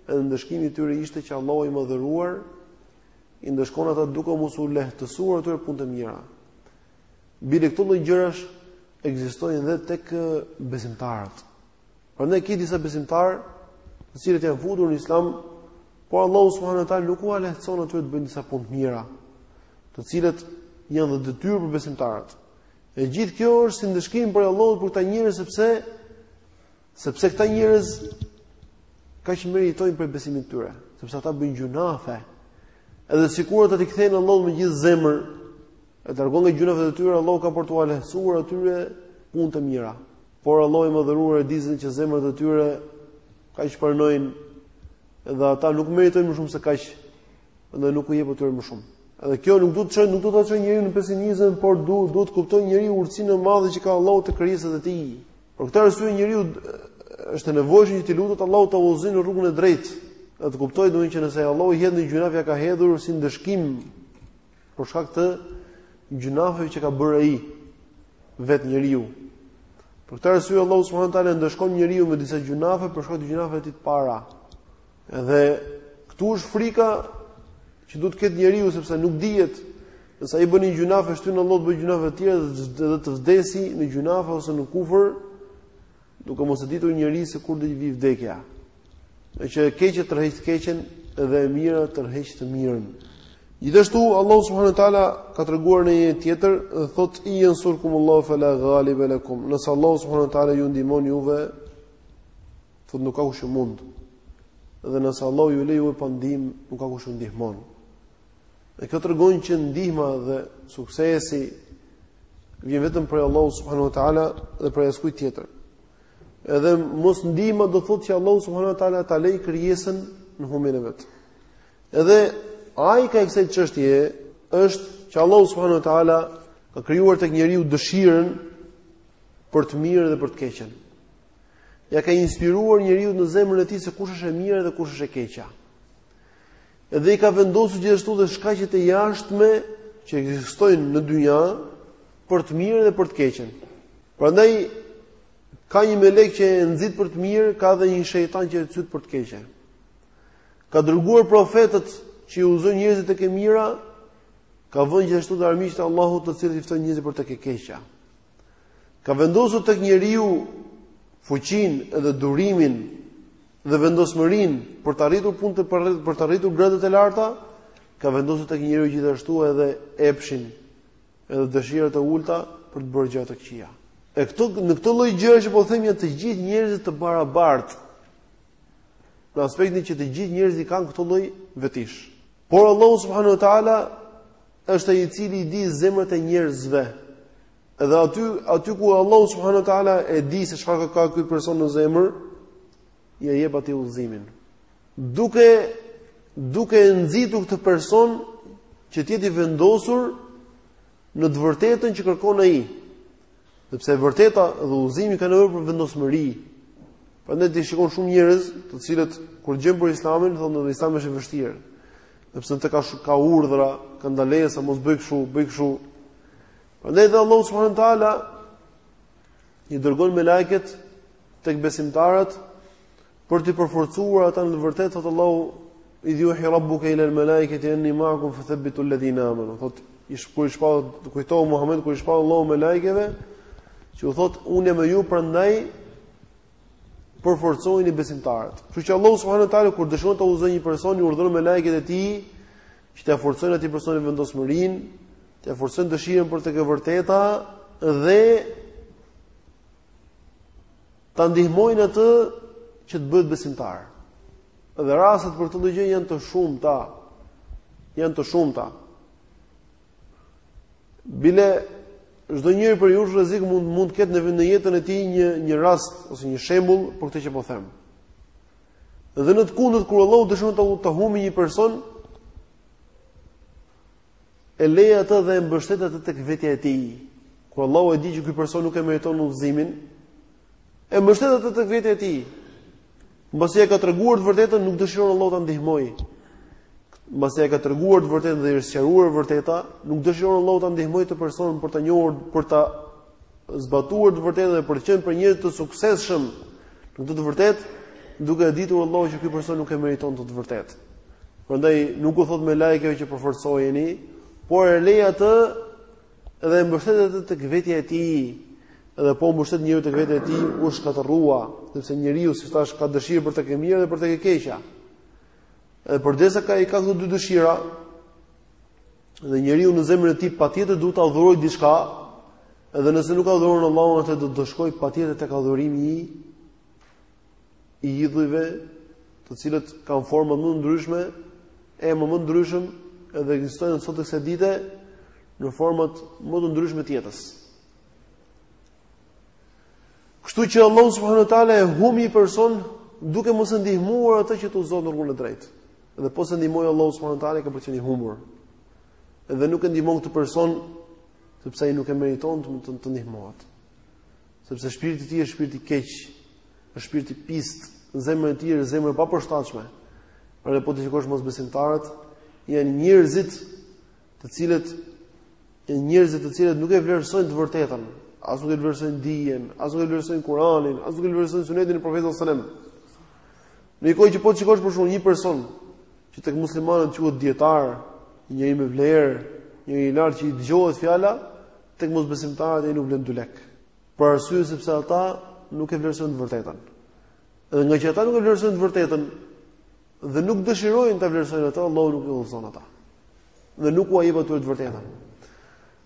edhe ndëshkimi i tyre ishte që Allahu i madhëruar i ndëshkon ata duke mos u lehtësuar atyre punët e mira. Bile këto lloj gjërash ekzistojnë edhe tek besimtarët. Prandaj ke disa besimtarë, të cilët janë futur në Islam, por Allahu subhanahu wa taala nuk ua lehtëson atyre të bëjnë disa punë të mira, të cilat janë dhe detyrë për besimtarët. E gjithë kjo është si ndëshkim prej Allahut për këta njerëz sepse sepse këta njerëz kaq meritojnë për besimin e tyre, sepse ata bëjnë gjynafe. Edhe sikur ata t'i kthehen Allahut me gjithë zemër, E të largohen nga gjynafet e tyre, Allahu ka për t'ua lehtësuar atyre punët e mira. Por Allahu i madhëruar e di se zemrat e tyre kaq pranojnë edhe ata nuk meritojnë më shumë se kaq edhe nuk u jep atyre më shumë. Edhe kjo nuk duhet ta çojë, nuk duhet ta çojë njeriun në pesimizëm, por duhet duhet të kuptojë njeriu urtësinë e madhe që ka Allahu te krijesat e tij. Për këtë arsye njeriu është e nevojshme që t'i lutet Allahut ta udhëzojë në rrugën e drejtë. Edhe të kuptojë domosdoshmë që nëse Allahu e hedh në gjynaf e ka hedhur si ndëshkim Për shkak të gjynafeve që ka bërë ai vetë njeriu. Për këtë arsye Allahu subhanahu wa taala e ndëshkon njeriun me disa gjynafe për shkak të gjynafeve të tij të para. Edhe këtu është frika që duhet të ketë njeriu sepse nuk dihet nëse ai bën një gjynaf e shtyn Allahu të bëjë gjynafe të tjera dhe të vdesi në gjynaf ose në kufër, Duke mos e ditur njeriu se kur do i vijë vdekja. Ngaqë e keqja tërheq të keqen dhe e mira tërheq të mirën. Gjithashtu Allahu subhanahu wa taala ka treguar në një ajet tjetër dhe thotë in yansurkumullahu fala ghaliba lakum. Nëse Allahu subhanahu wa taala ju ndihmon juve, thotë nuk ka kush ju mund. Dhe nëse Allahu ju le juve pa ndihmë, nuk ka kush ju ndihmon. Dhe kjo tregon që ndihma dhe suksesi vjen vetëm prej Allahut subhanahu wa taala dhe prej askujt tjetër. Edhe mos ndihma do thotë që Allahu subhanahu wa taala ta lejë krijesën në humbjen e vet. Edhe ajka e kësaj çështje është që Allahu subhanahu wa taala ka krijuar tek njeriu dëshirën për të mirën dhe për të keqen. Ia ka inspiruar njeriut në zemrën e tij se kush është e mira dhe kush është e keqja. Dhe i ka vendosur gjithashtu dhe shkaqet e jashtme që ekzistojnë në dynja për të mirën dhe për të keqen. Prandaj ka një melek që e nxit për të mirë, ka dhe një shejtan që e cyt për të keqe. Ka dërguar profetët që i udhëzojnë njerëzit tek e mira, ka vënë gjithashtu dhe armiqtë e Allahut të cilët i ftojnë njerëzit për tek e keqja. Ka vendosur tek njeriu fuqinë dhe durimin dhe vendosmërinë për të arritur punë, për, për të arritur gradë të larta, ka vendosur tek njeriu gjithashtu edhe epshin, edhe dëshirat e ulta për të bërë gjëra të këqija. E këto në këto lloj gjëra që po them janë të gjithë njerëzit të barabartë. Në aspektin që të gjithë njerëzit i kanë këto lloj vetish. Por Allahu subhanahu wa taala Është ai i cili i di zemrat e njerëzve. Dhe aty aty ku Allahu subhanahu wa taala e di se çfarë ka ky person në zemër, ia jep atij udhëzimin. Duke duke e nxitur këtë person që të jetë i vendosur në të vërtetën që kërkon ai. Sepse e vërteta dhe udhëzimi ka nevojë për vendosmëri. Prandaj ti shikon shumë njerëz, të cilët kur dëgjojnë për Islamin, thonë se Islami është i vështirë. Sepse të ka ka urdhra, ka ndalesa, mos bëj kështu, bëj kështu. Prandaj dhe Allahu subhanahu wa taala i dërgon melaiket tek besimtarët për të përforcuar ata në të vërtetë thot Allahu idh yuhi rabbuka ila almalaikati anni ma'akum fathabitu alladhina amanu thot i shpall, shpall kujto Muhammed kur i shpalli Allahu melaikeve që u thot unë me ju prandaj përforcojini besimtarët. Kështu që Allahu subhanahu wa taala kur dëshiron ta udhëzojë një person, i urdhëron melaiket e tij që t'ia forcojnë atij personi vendosmërinë, t'ia forcojnë dëshirën për tek e vërteta dhe ta ndihmojnë atë që të bëhet besimtar. Dhe rastet për këtë gjë janë të shumta. Janë të shumta. Bile çdonjëri prej jush rrezik mund mund të ketë në në jetën e tij një një rast ose një shembull për këtë që po them. Dhe në të kundërt kur Allahu dëshon të ta humbi një person e lë atë dhe e mbështet atë tek vetja e tij. Kur Allahu e di që ky person nuk e meriton udhëzimin, E mbështet atë tek vetja e tij. Mbasi ia ka treguar të vërtetën, nuk dëshiron Allahu ta ndihmojë. Mbasi ia ka treguar të vërtetën dhe i është sqaruar e vërteta, nuk dëshiron Allahu ta ndihmojë këtë person për ta njohur, për ta zbatuar të vërtetën dhe për të qenë prej njerëzve të suksesshëm në këtë të vërtetë, duke e ditur Allahu që ky person nuk e meriton këtë të vërtetë. Prandaj nuk u thot melaikeve që përforcojeni, por e lë atë Dhe e mbështet atë tek vetja e tij, dhe po u mbështet njeriu tek vetja e tij, u shkatërrua, sepse njeriu siç thash ka dëshirë për tek e mira dhe për tek e keqja. Dhe përderisa ka i ka këto dy dëshira, dhe njeriu në zemrën e tij patjetër duhet të adhurojë diçka, dhe nëse nuk adhuron Allahun atëherë do të shkojë patjetër tek adhurimi i i idhujve, të cilët kanë forma më të ndryshme, emra më të ndryshëm dhe ekzistojnë sot kësaj dite në format më të ndryshme të jetës. Kështu që Allahu subhanahu wa taala e humb personin duke mos e ndihmuar atë që ta udhëzojë në rrugën e drejtë. Dhe po s'e ndihmoi Allahu subhanahu wa taala ka për të qenë i humbur. Dhe nuk e ndihmon këtë person sepse ai nuk e meriton të të, të ndihmohet. Sepse shpirti i tij është shpirt i keq, është shpirt i pistë, zemra e tij është zemër e papërshtatshme. Por po të shikosh mosbesimtarët, janë njerëzit të cilët janë njerëzit të cilët nuk e vlerësojnë të vërtetën, as nuk e vlerësojnë dijen, as nuk e vlerësojnë Kur'anin, as nuk e vlerësojnë Sunetin e Profetit sallallahu alajhi wasallam. Ndërkohë që po të shikosh për shembull një person që tek muslimanët quhet dietar, njeri me vlerë, njeri i lartë që i dëgjohet fjala, Tek mosbesimtarët ai nuk vlen dy lek. Për arsye sepse ata nuk e vlerësojnë të vërtetën. Dhe nga që ata nuk e vlerësojnë të vërtetën dhe nuk dëshirojnë ta vlerësojnë atë, Allahu nuk i udhëzon ata. Dhe nuk u jep atyre të vërtetën.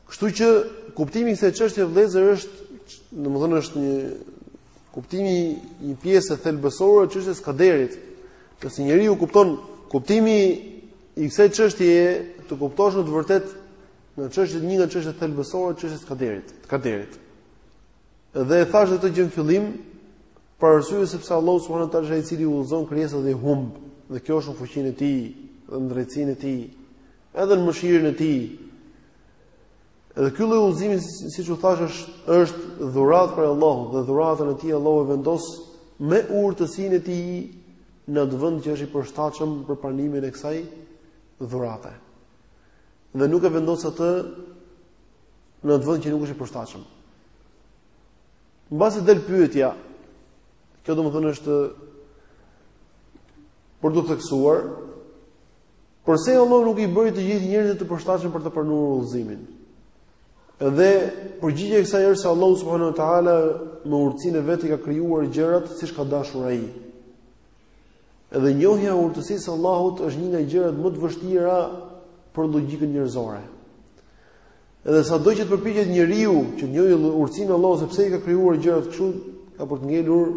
Kështu që kuptimi i kësaj çështje vëllezër është, domethënë është një kuptimi një pjesë thelbësore e çështjes së kaderit. Nëse njeriu kupton kuptimi i kësaj çështje të kuptosh në të vërtetë Nga çështjet, një nga çështjet thelbësore të çështjes së kaderit, të kaderit. Dhe e thashë këtë gjë në fillim, për arsye sepse Allahu subhanahu wa taala është ai i cili udhëzon krijesat dhe i humb, dhe kjo është në fuqinë e tij, dhe në drejtësinë e tij, edhe në mëshirën e tij. Edhe ky lloj udhëzimi, siç u thashë, është është dhuratë prej Allahut dhe dhuratën e tij Allahu e vendos me urtësinë e tij në atë vend që është i përshtatshëm për pranimin e kësaj dhurate. dhe nuk e vendos atë në atë vend që nuk është i përshtatshëm. Mbase del pyetja, kjo domethënë është për t'u theksuar, përse Allahu nuk i bëri të gjithë njerëzit të përshtatshëm për ta pranuar udhëzimin? Dhe përgjigja e kësaj është se Allahu subhanahu wa taala me urtësinë e vet i ka krijuar gjërat siç ka dashur ai. Edhe njohja e urtësisë së Allahut është një nga gjërat më të vështira për logjikën njerëzore. Edhe sado që të përpiqet njeriu që të njohë urtësinë e Allahut, sepse i ka krijuar gjërat kështu, ka për të ngelur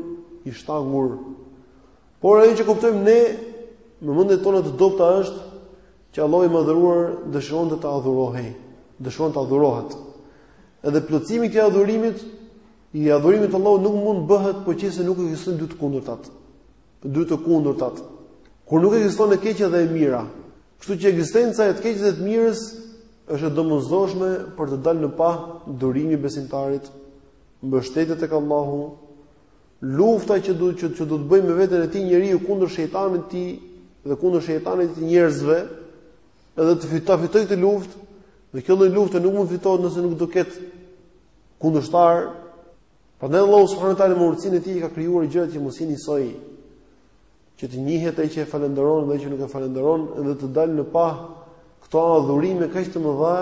i shtangur. Por ajo që kuptojmë ne, me mendjet tonë të dobëta është, që Allahu i madhëruar dëshironte të adhurohej, dëshiron të adhurohet. Edhe plotësimi i këtij adhurimit i adhurimit të Allahut nuk mund të bëhet po qe se nuk ekzistojnë dy të kundërtat. Dy të kundërtat. Kur nuk ekziston e keqja dhe e mira. Kështu që ekzistenca e të keqes dhe të mirës është e domosdoshme për të dalë në pah durimi i besimtarit mbështetja tek Allahu. Lufta që do që, që do të bëjë me veten e tij njeriu kundër shejtanit të tij dhe kundër shejtanit të njerëzve, edhe të fitojë fitojë këtë luftë, dhe kjo lloj lufte nuk mund të fitohet nëse nuk do ketë Kundërshtar, prandaj Allahu subhanahu wa taala me urtësinë e tij ka krijuar gjërat që mos jeni soi që të njihet ai që e falënderon dhe ai që nuk e falënderon dhe të dalë në pah këto adhurime kaq të mëdha,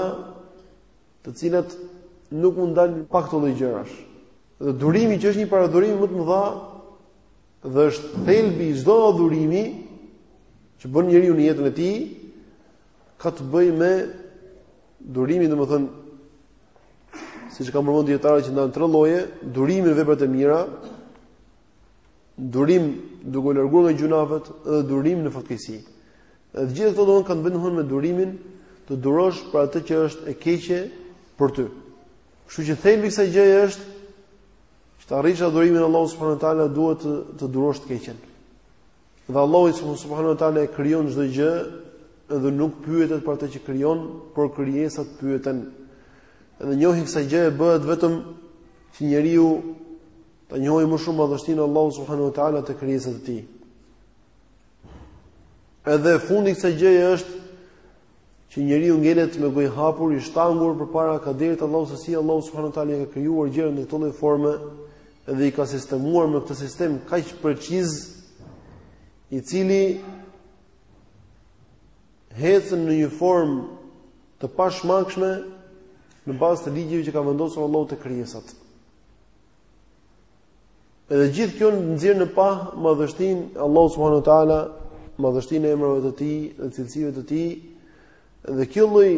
të cilat nuk mund dalin pa këto lloj gjërash. Dhe durimi që është një prej adhurimeve më të mëdha dhe është thelbi i çdo adhurimi që bën njeriu në jetën e tij ka të bëjë me durimin, domethënë siç kanë përmendur dijetarët që ndahet në tre lloje, durimi në veprat e mira, durim duke u larguar nga gjynahet dhe durim në fatkeqësi. Dhe të gjitha këto domethënë kanë të bëjnë me durimin të durosh për atë që është e keqe për ty. Kështu që thelbi i kësaj gjëje është që të arrish adhurimin e Allahut subhanuhu teala duhet të, të durosh të keqen. Dhe Allahu subhanahu wa taala e krijon çdo gjë dhe nuk pyetet për atë që krijon, por krijesat pyeten. Dhe njohja e kësaj gjëje bëhet vetëm që njeriu ta njohë më shumë madhështinë e Allahut subhanahu wa taala te krijesat e tij. Edhe fundi i kësaj gjëje është që njeriu ngelet me gojë hapur i shtangur përpara kaderit të Allahut se si Allahu subhanahu teala i ka krijuar gjërat në këtë lloj forme dhe i ka sistemuar me këtë sistem kaq preciz i cili hecën në një formë të pashmangshme në bazë të ligjeve që ka vendosur Allahu te krijesat. Edhe gjithë kjo nxjerr në pah madhështinë e Allahut subhanuhu teala, madhështinë e emrave të tij dhe cilësive të tij. Dhe kjo lloj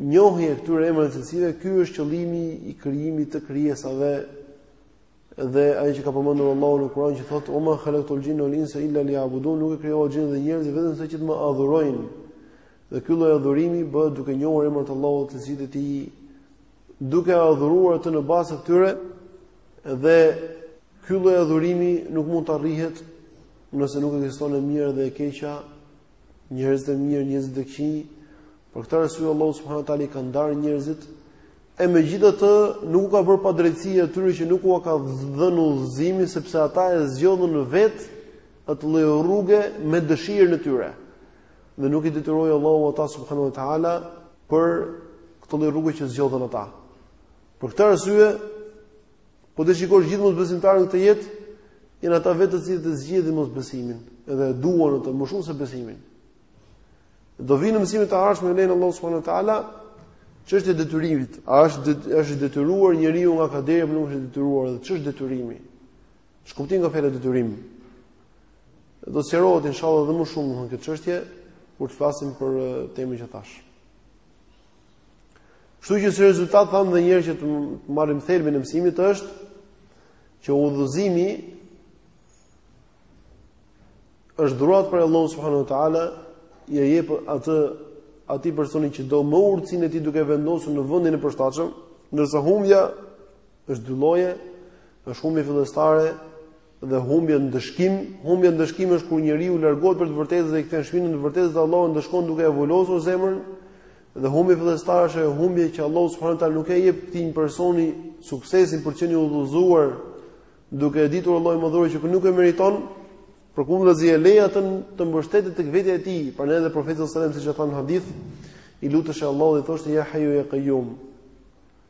njohje e këtyre emrave dhe cilësive, ky është qëllimi i krijimit të krijesave dhe ajo që ka përmendur Allahu në Kur'an që thotë wa ma khalaqtul jinna wal insa illa liya'budun nuk i krijova xhinët dhe njerëzit vetëm se që të më adhurojnë. Dhe ky lloj adhurimi bëhet duke njohur emrat e Allahut dhe cilësitë e duke e adhuruar atë në bazë të tyre dhe ky lloj adhurimi nuk mund të arrihet nëse nuk ekziston e mira dhe e keqja, njerëz të mirë, njerëz të këqij. Për këtë arsye Allahu subhanahu teala i ka ndarë njerëzit e megjithatë nuk u ka bërë padrejtësi atyre që nuk u ka dhënë udhëzimin sepse ata e zgjodhën vetë atë lloj rruge me dëshirën e tyre. Dhe nuk i detyroi Allahu ata subhanahu teala për këtë lloj rruge që zgjodhën ata. Për këtë arsye, po të shikosh gjithë mosbesimtarët në këtë jetë, janë ata vetë të cilët e zgjedhin mosbesimin, edhe e duan atë më shumë se besimin. Do vinë në mësimet e ardhshme në lejoftë Allahu subhanahu wa taala, çështja e detyrimit, a është i detyruar njeriu nga kaderi apo nuk është i detyruar, dhe ç'është detyrimi? Ç'kuptim ka fjala detyrim? Do të sqarohet inshallah edhe më shumë kjo çështje kur të flasim për temën që thashë. Kështu që si rezultat thamë dhe një herë që të marrim thelbin e mësimit është që udhëzimi është dhuratë prej Allahut subhanahu wa ta'ala ia jep atë atij personi që do me urtësinë e tij duke e vendosur në vendin e përshtatshëm ndërsa humbja Është dy lloje, është humbje fillestare dhe humbje ndëshkim. Humbje ndëshkim është kur njeriu largohet prej të vërtetës dhe i kthen shpinën së vërtetës dhe Allahu e ndëshkon duke ia vulosur zemrën. Dhe humbje fillestare është humbje që Allahu subhanahu taala nuk ia jep këtij një personi suksesin për të qenë i udhëzuar duke e ditur Allahu i madhëruar që nuk e meriton. Përkundazi e lë atë të mbështetet tek vetja e tij, prandaj edhe profeti sallallahu alajhi wasallam siç është në hadith, i lutesh Allahut dhe thoshte ya hayyu ya qayyum.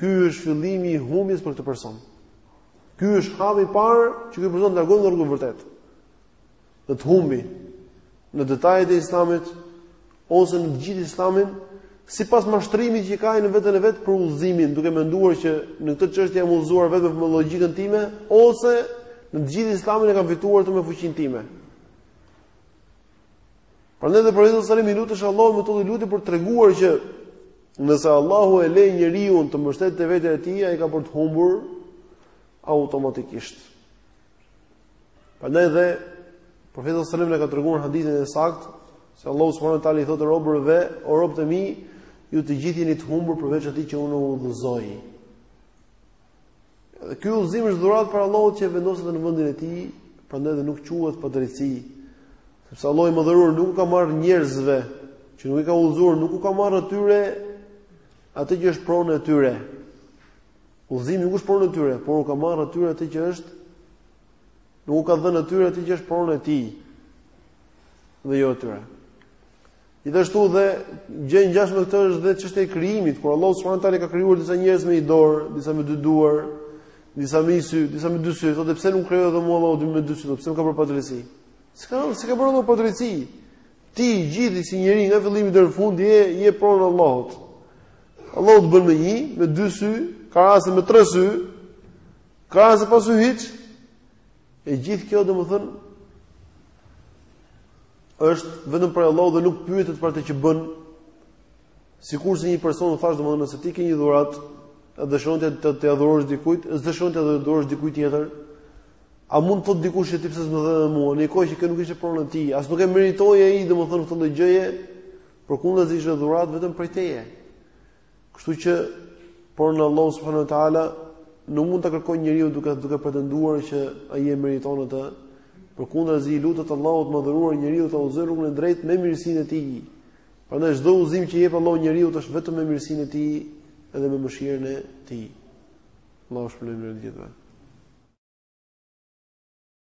Ky është fillimi i humbjes për këtë person. Ky është hapi i parë që ky person të largohet nga rruga e vërtetë. Dhe të humbi në detajet e Islamit ose në të gjithë Islamin, sipas mashtrimit që ka ai në veten e vet për udhëzimin, duke menduar që në këtë çështje jam udhëzuar vetëm me logjikën time ose në të gjithë Islamin e kam fituar atë me fuqinë time. Prandaj dhe profeti sallallahu alajhi wasallam i lutesh Allahut me këtë lutje për të treguar që nëse Allahu e le njeriun të mbështetet te vetja e tij, ai ka për të humbur automatikisht. Prandaj dhe profeti sallallahu alajhi wasallam na ka treguar në hadithin e saktë se Allahu subhanahu wa taala i thotë robërve, o robët e mi, ju të gjithë jeni të humbur përveç atij që unë u udhëzoj. Dhe ky udhëzim është dhuratë prej Allahut që e vendos në vendin e tij, prandaj dhe nuk quhet padrejtësi. Sepse Allahu i madhëruar nuk u ka marrë njerëzve që nuk i ka udhëzuar, nuk u ka marrë atyre atë që është pronë e tyre. Udhëzimi nuk është pronë e tyre, por u ka marrë atyre atë që është nuk u ka dhënë atyre atë që është pronë e tij dhe jo e tyre. Gjithashtu dhe gjë e ngjashme me këtë është dhe çështja e krijimit, kur Allahu subhanahu taala ka krijuar disa njerëz me një dorë, disa me dy duar, disa me sy, disa me dy sy, thotë pse nuk më krijoi edhe mua Allahu me dy sy, pse nuk ka bërë padrejtësi? S'ka, s'ka bërë Allahu padrejtësi. Ti i gjithi si njeri nga fillimi deri në fund je je pronë e Allahut. Allahu të bën me një, me dy sy, ka raste me tre sy, ka raste pa sy hiç. E gjithë kjo domethënë është vetëm prej Allahut dhe nuk pyetet për atë që bën. Sikurse një person thash domethënë se ti ke një dhuratë, e dëshon t'ia dhurosh dikujt, s'dëshon t'ia dhurosh dikujt tjetër. A mund të thotë dikush se ti pse s'ma dhe mua? Në kohë që kjo nuk ishte pronë e tij, as nuk e meritoi ai domethënë këtë lloj gjëje, përkundazi ishte dhuratë vetëm prej teje. Kështu që pranë Allahut subhanahu wa taala nuk mund ta kërkojë njeriu duke duke pretenduar që ai e meriton atë. Përkundrazi i lutet Allahut madhëruar njeriu ta udhëzojë në rrugën e drejtë me mirësinë e tij. Prandaj çdo udhëzim që jep Allahu njeriut është vetëm me mirësinë e tij edhe me mëshirën e tij. Allahu ju shpërbleftë gjithëve.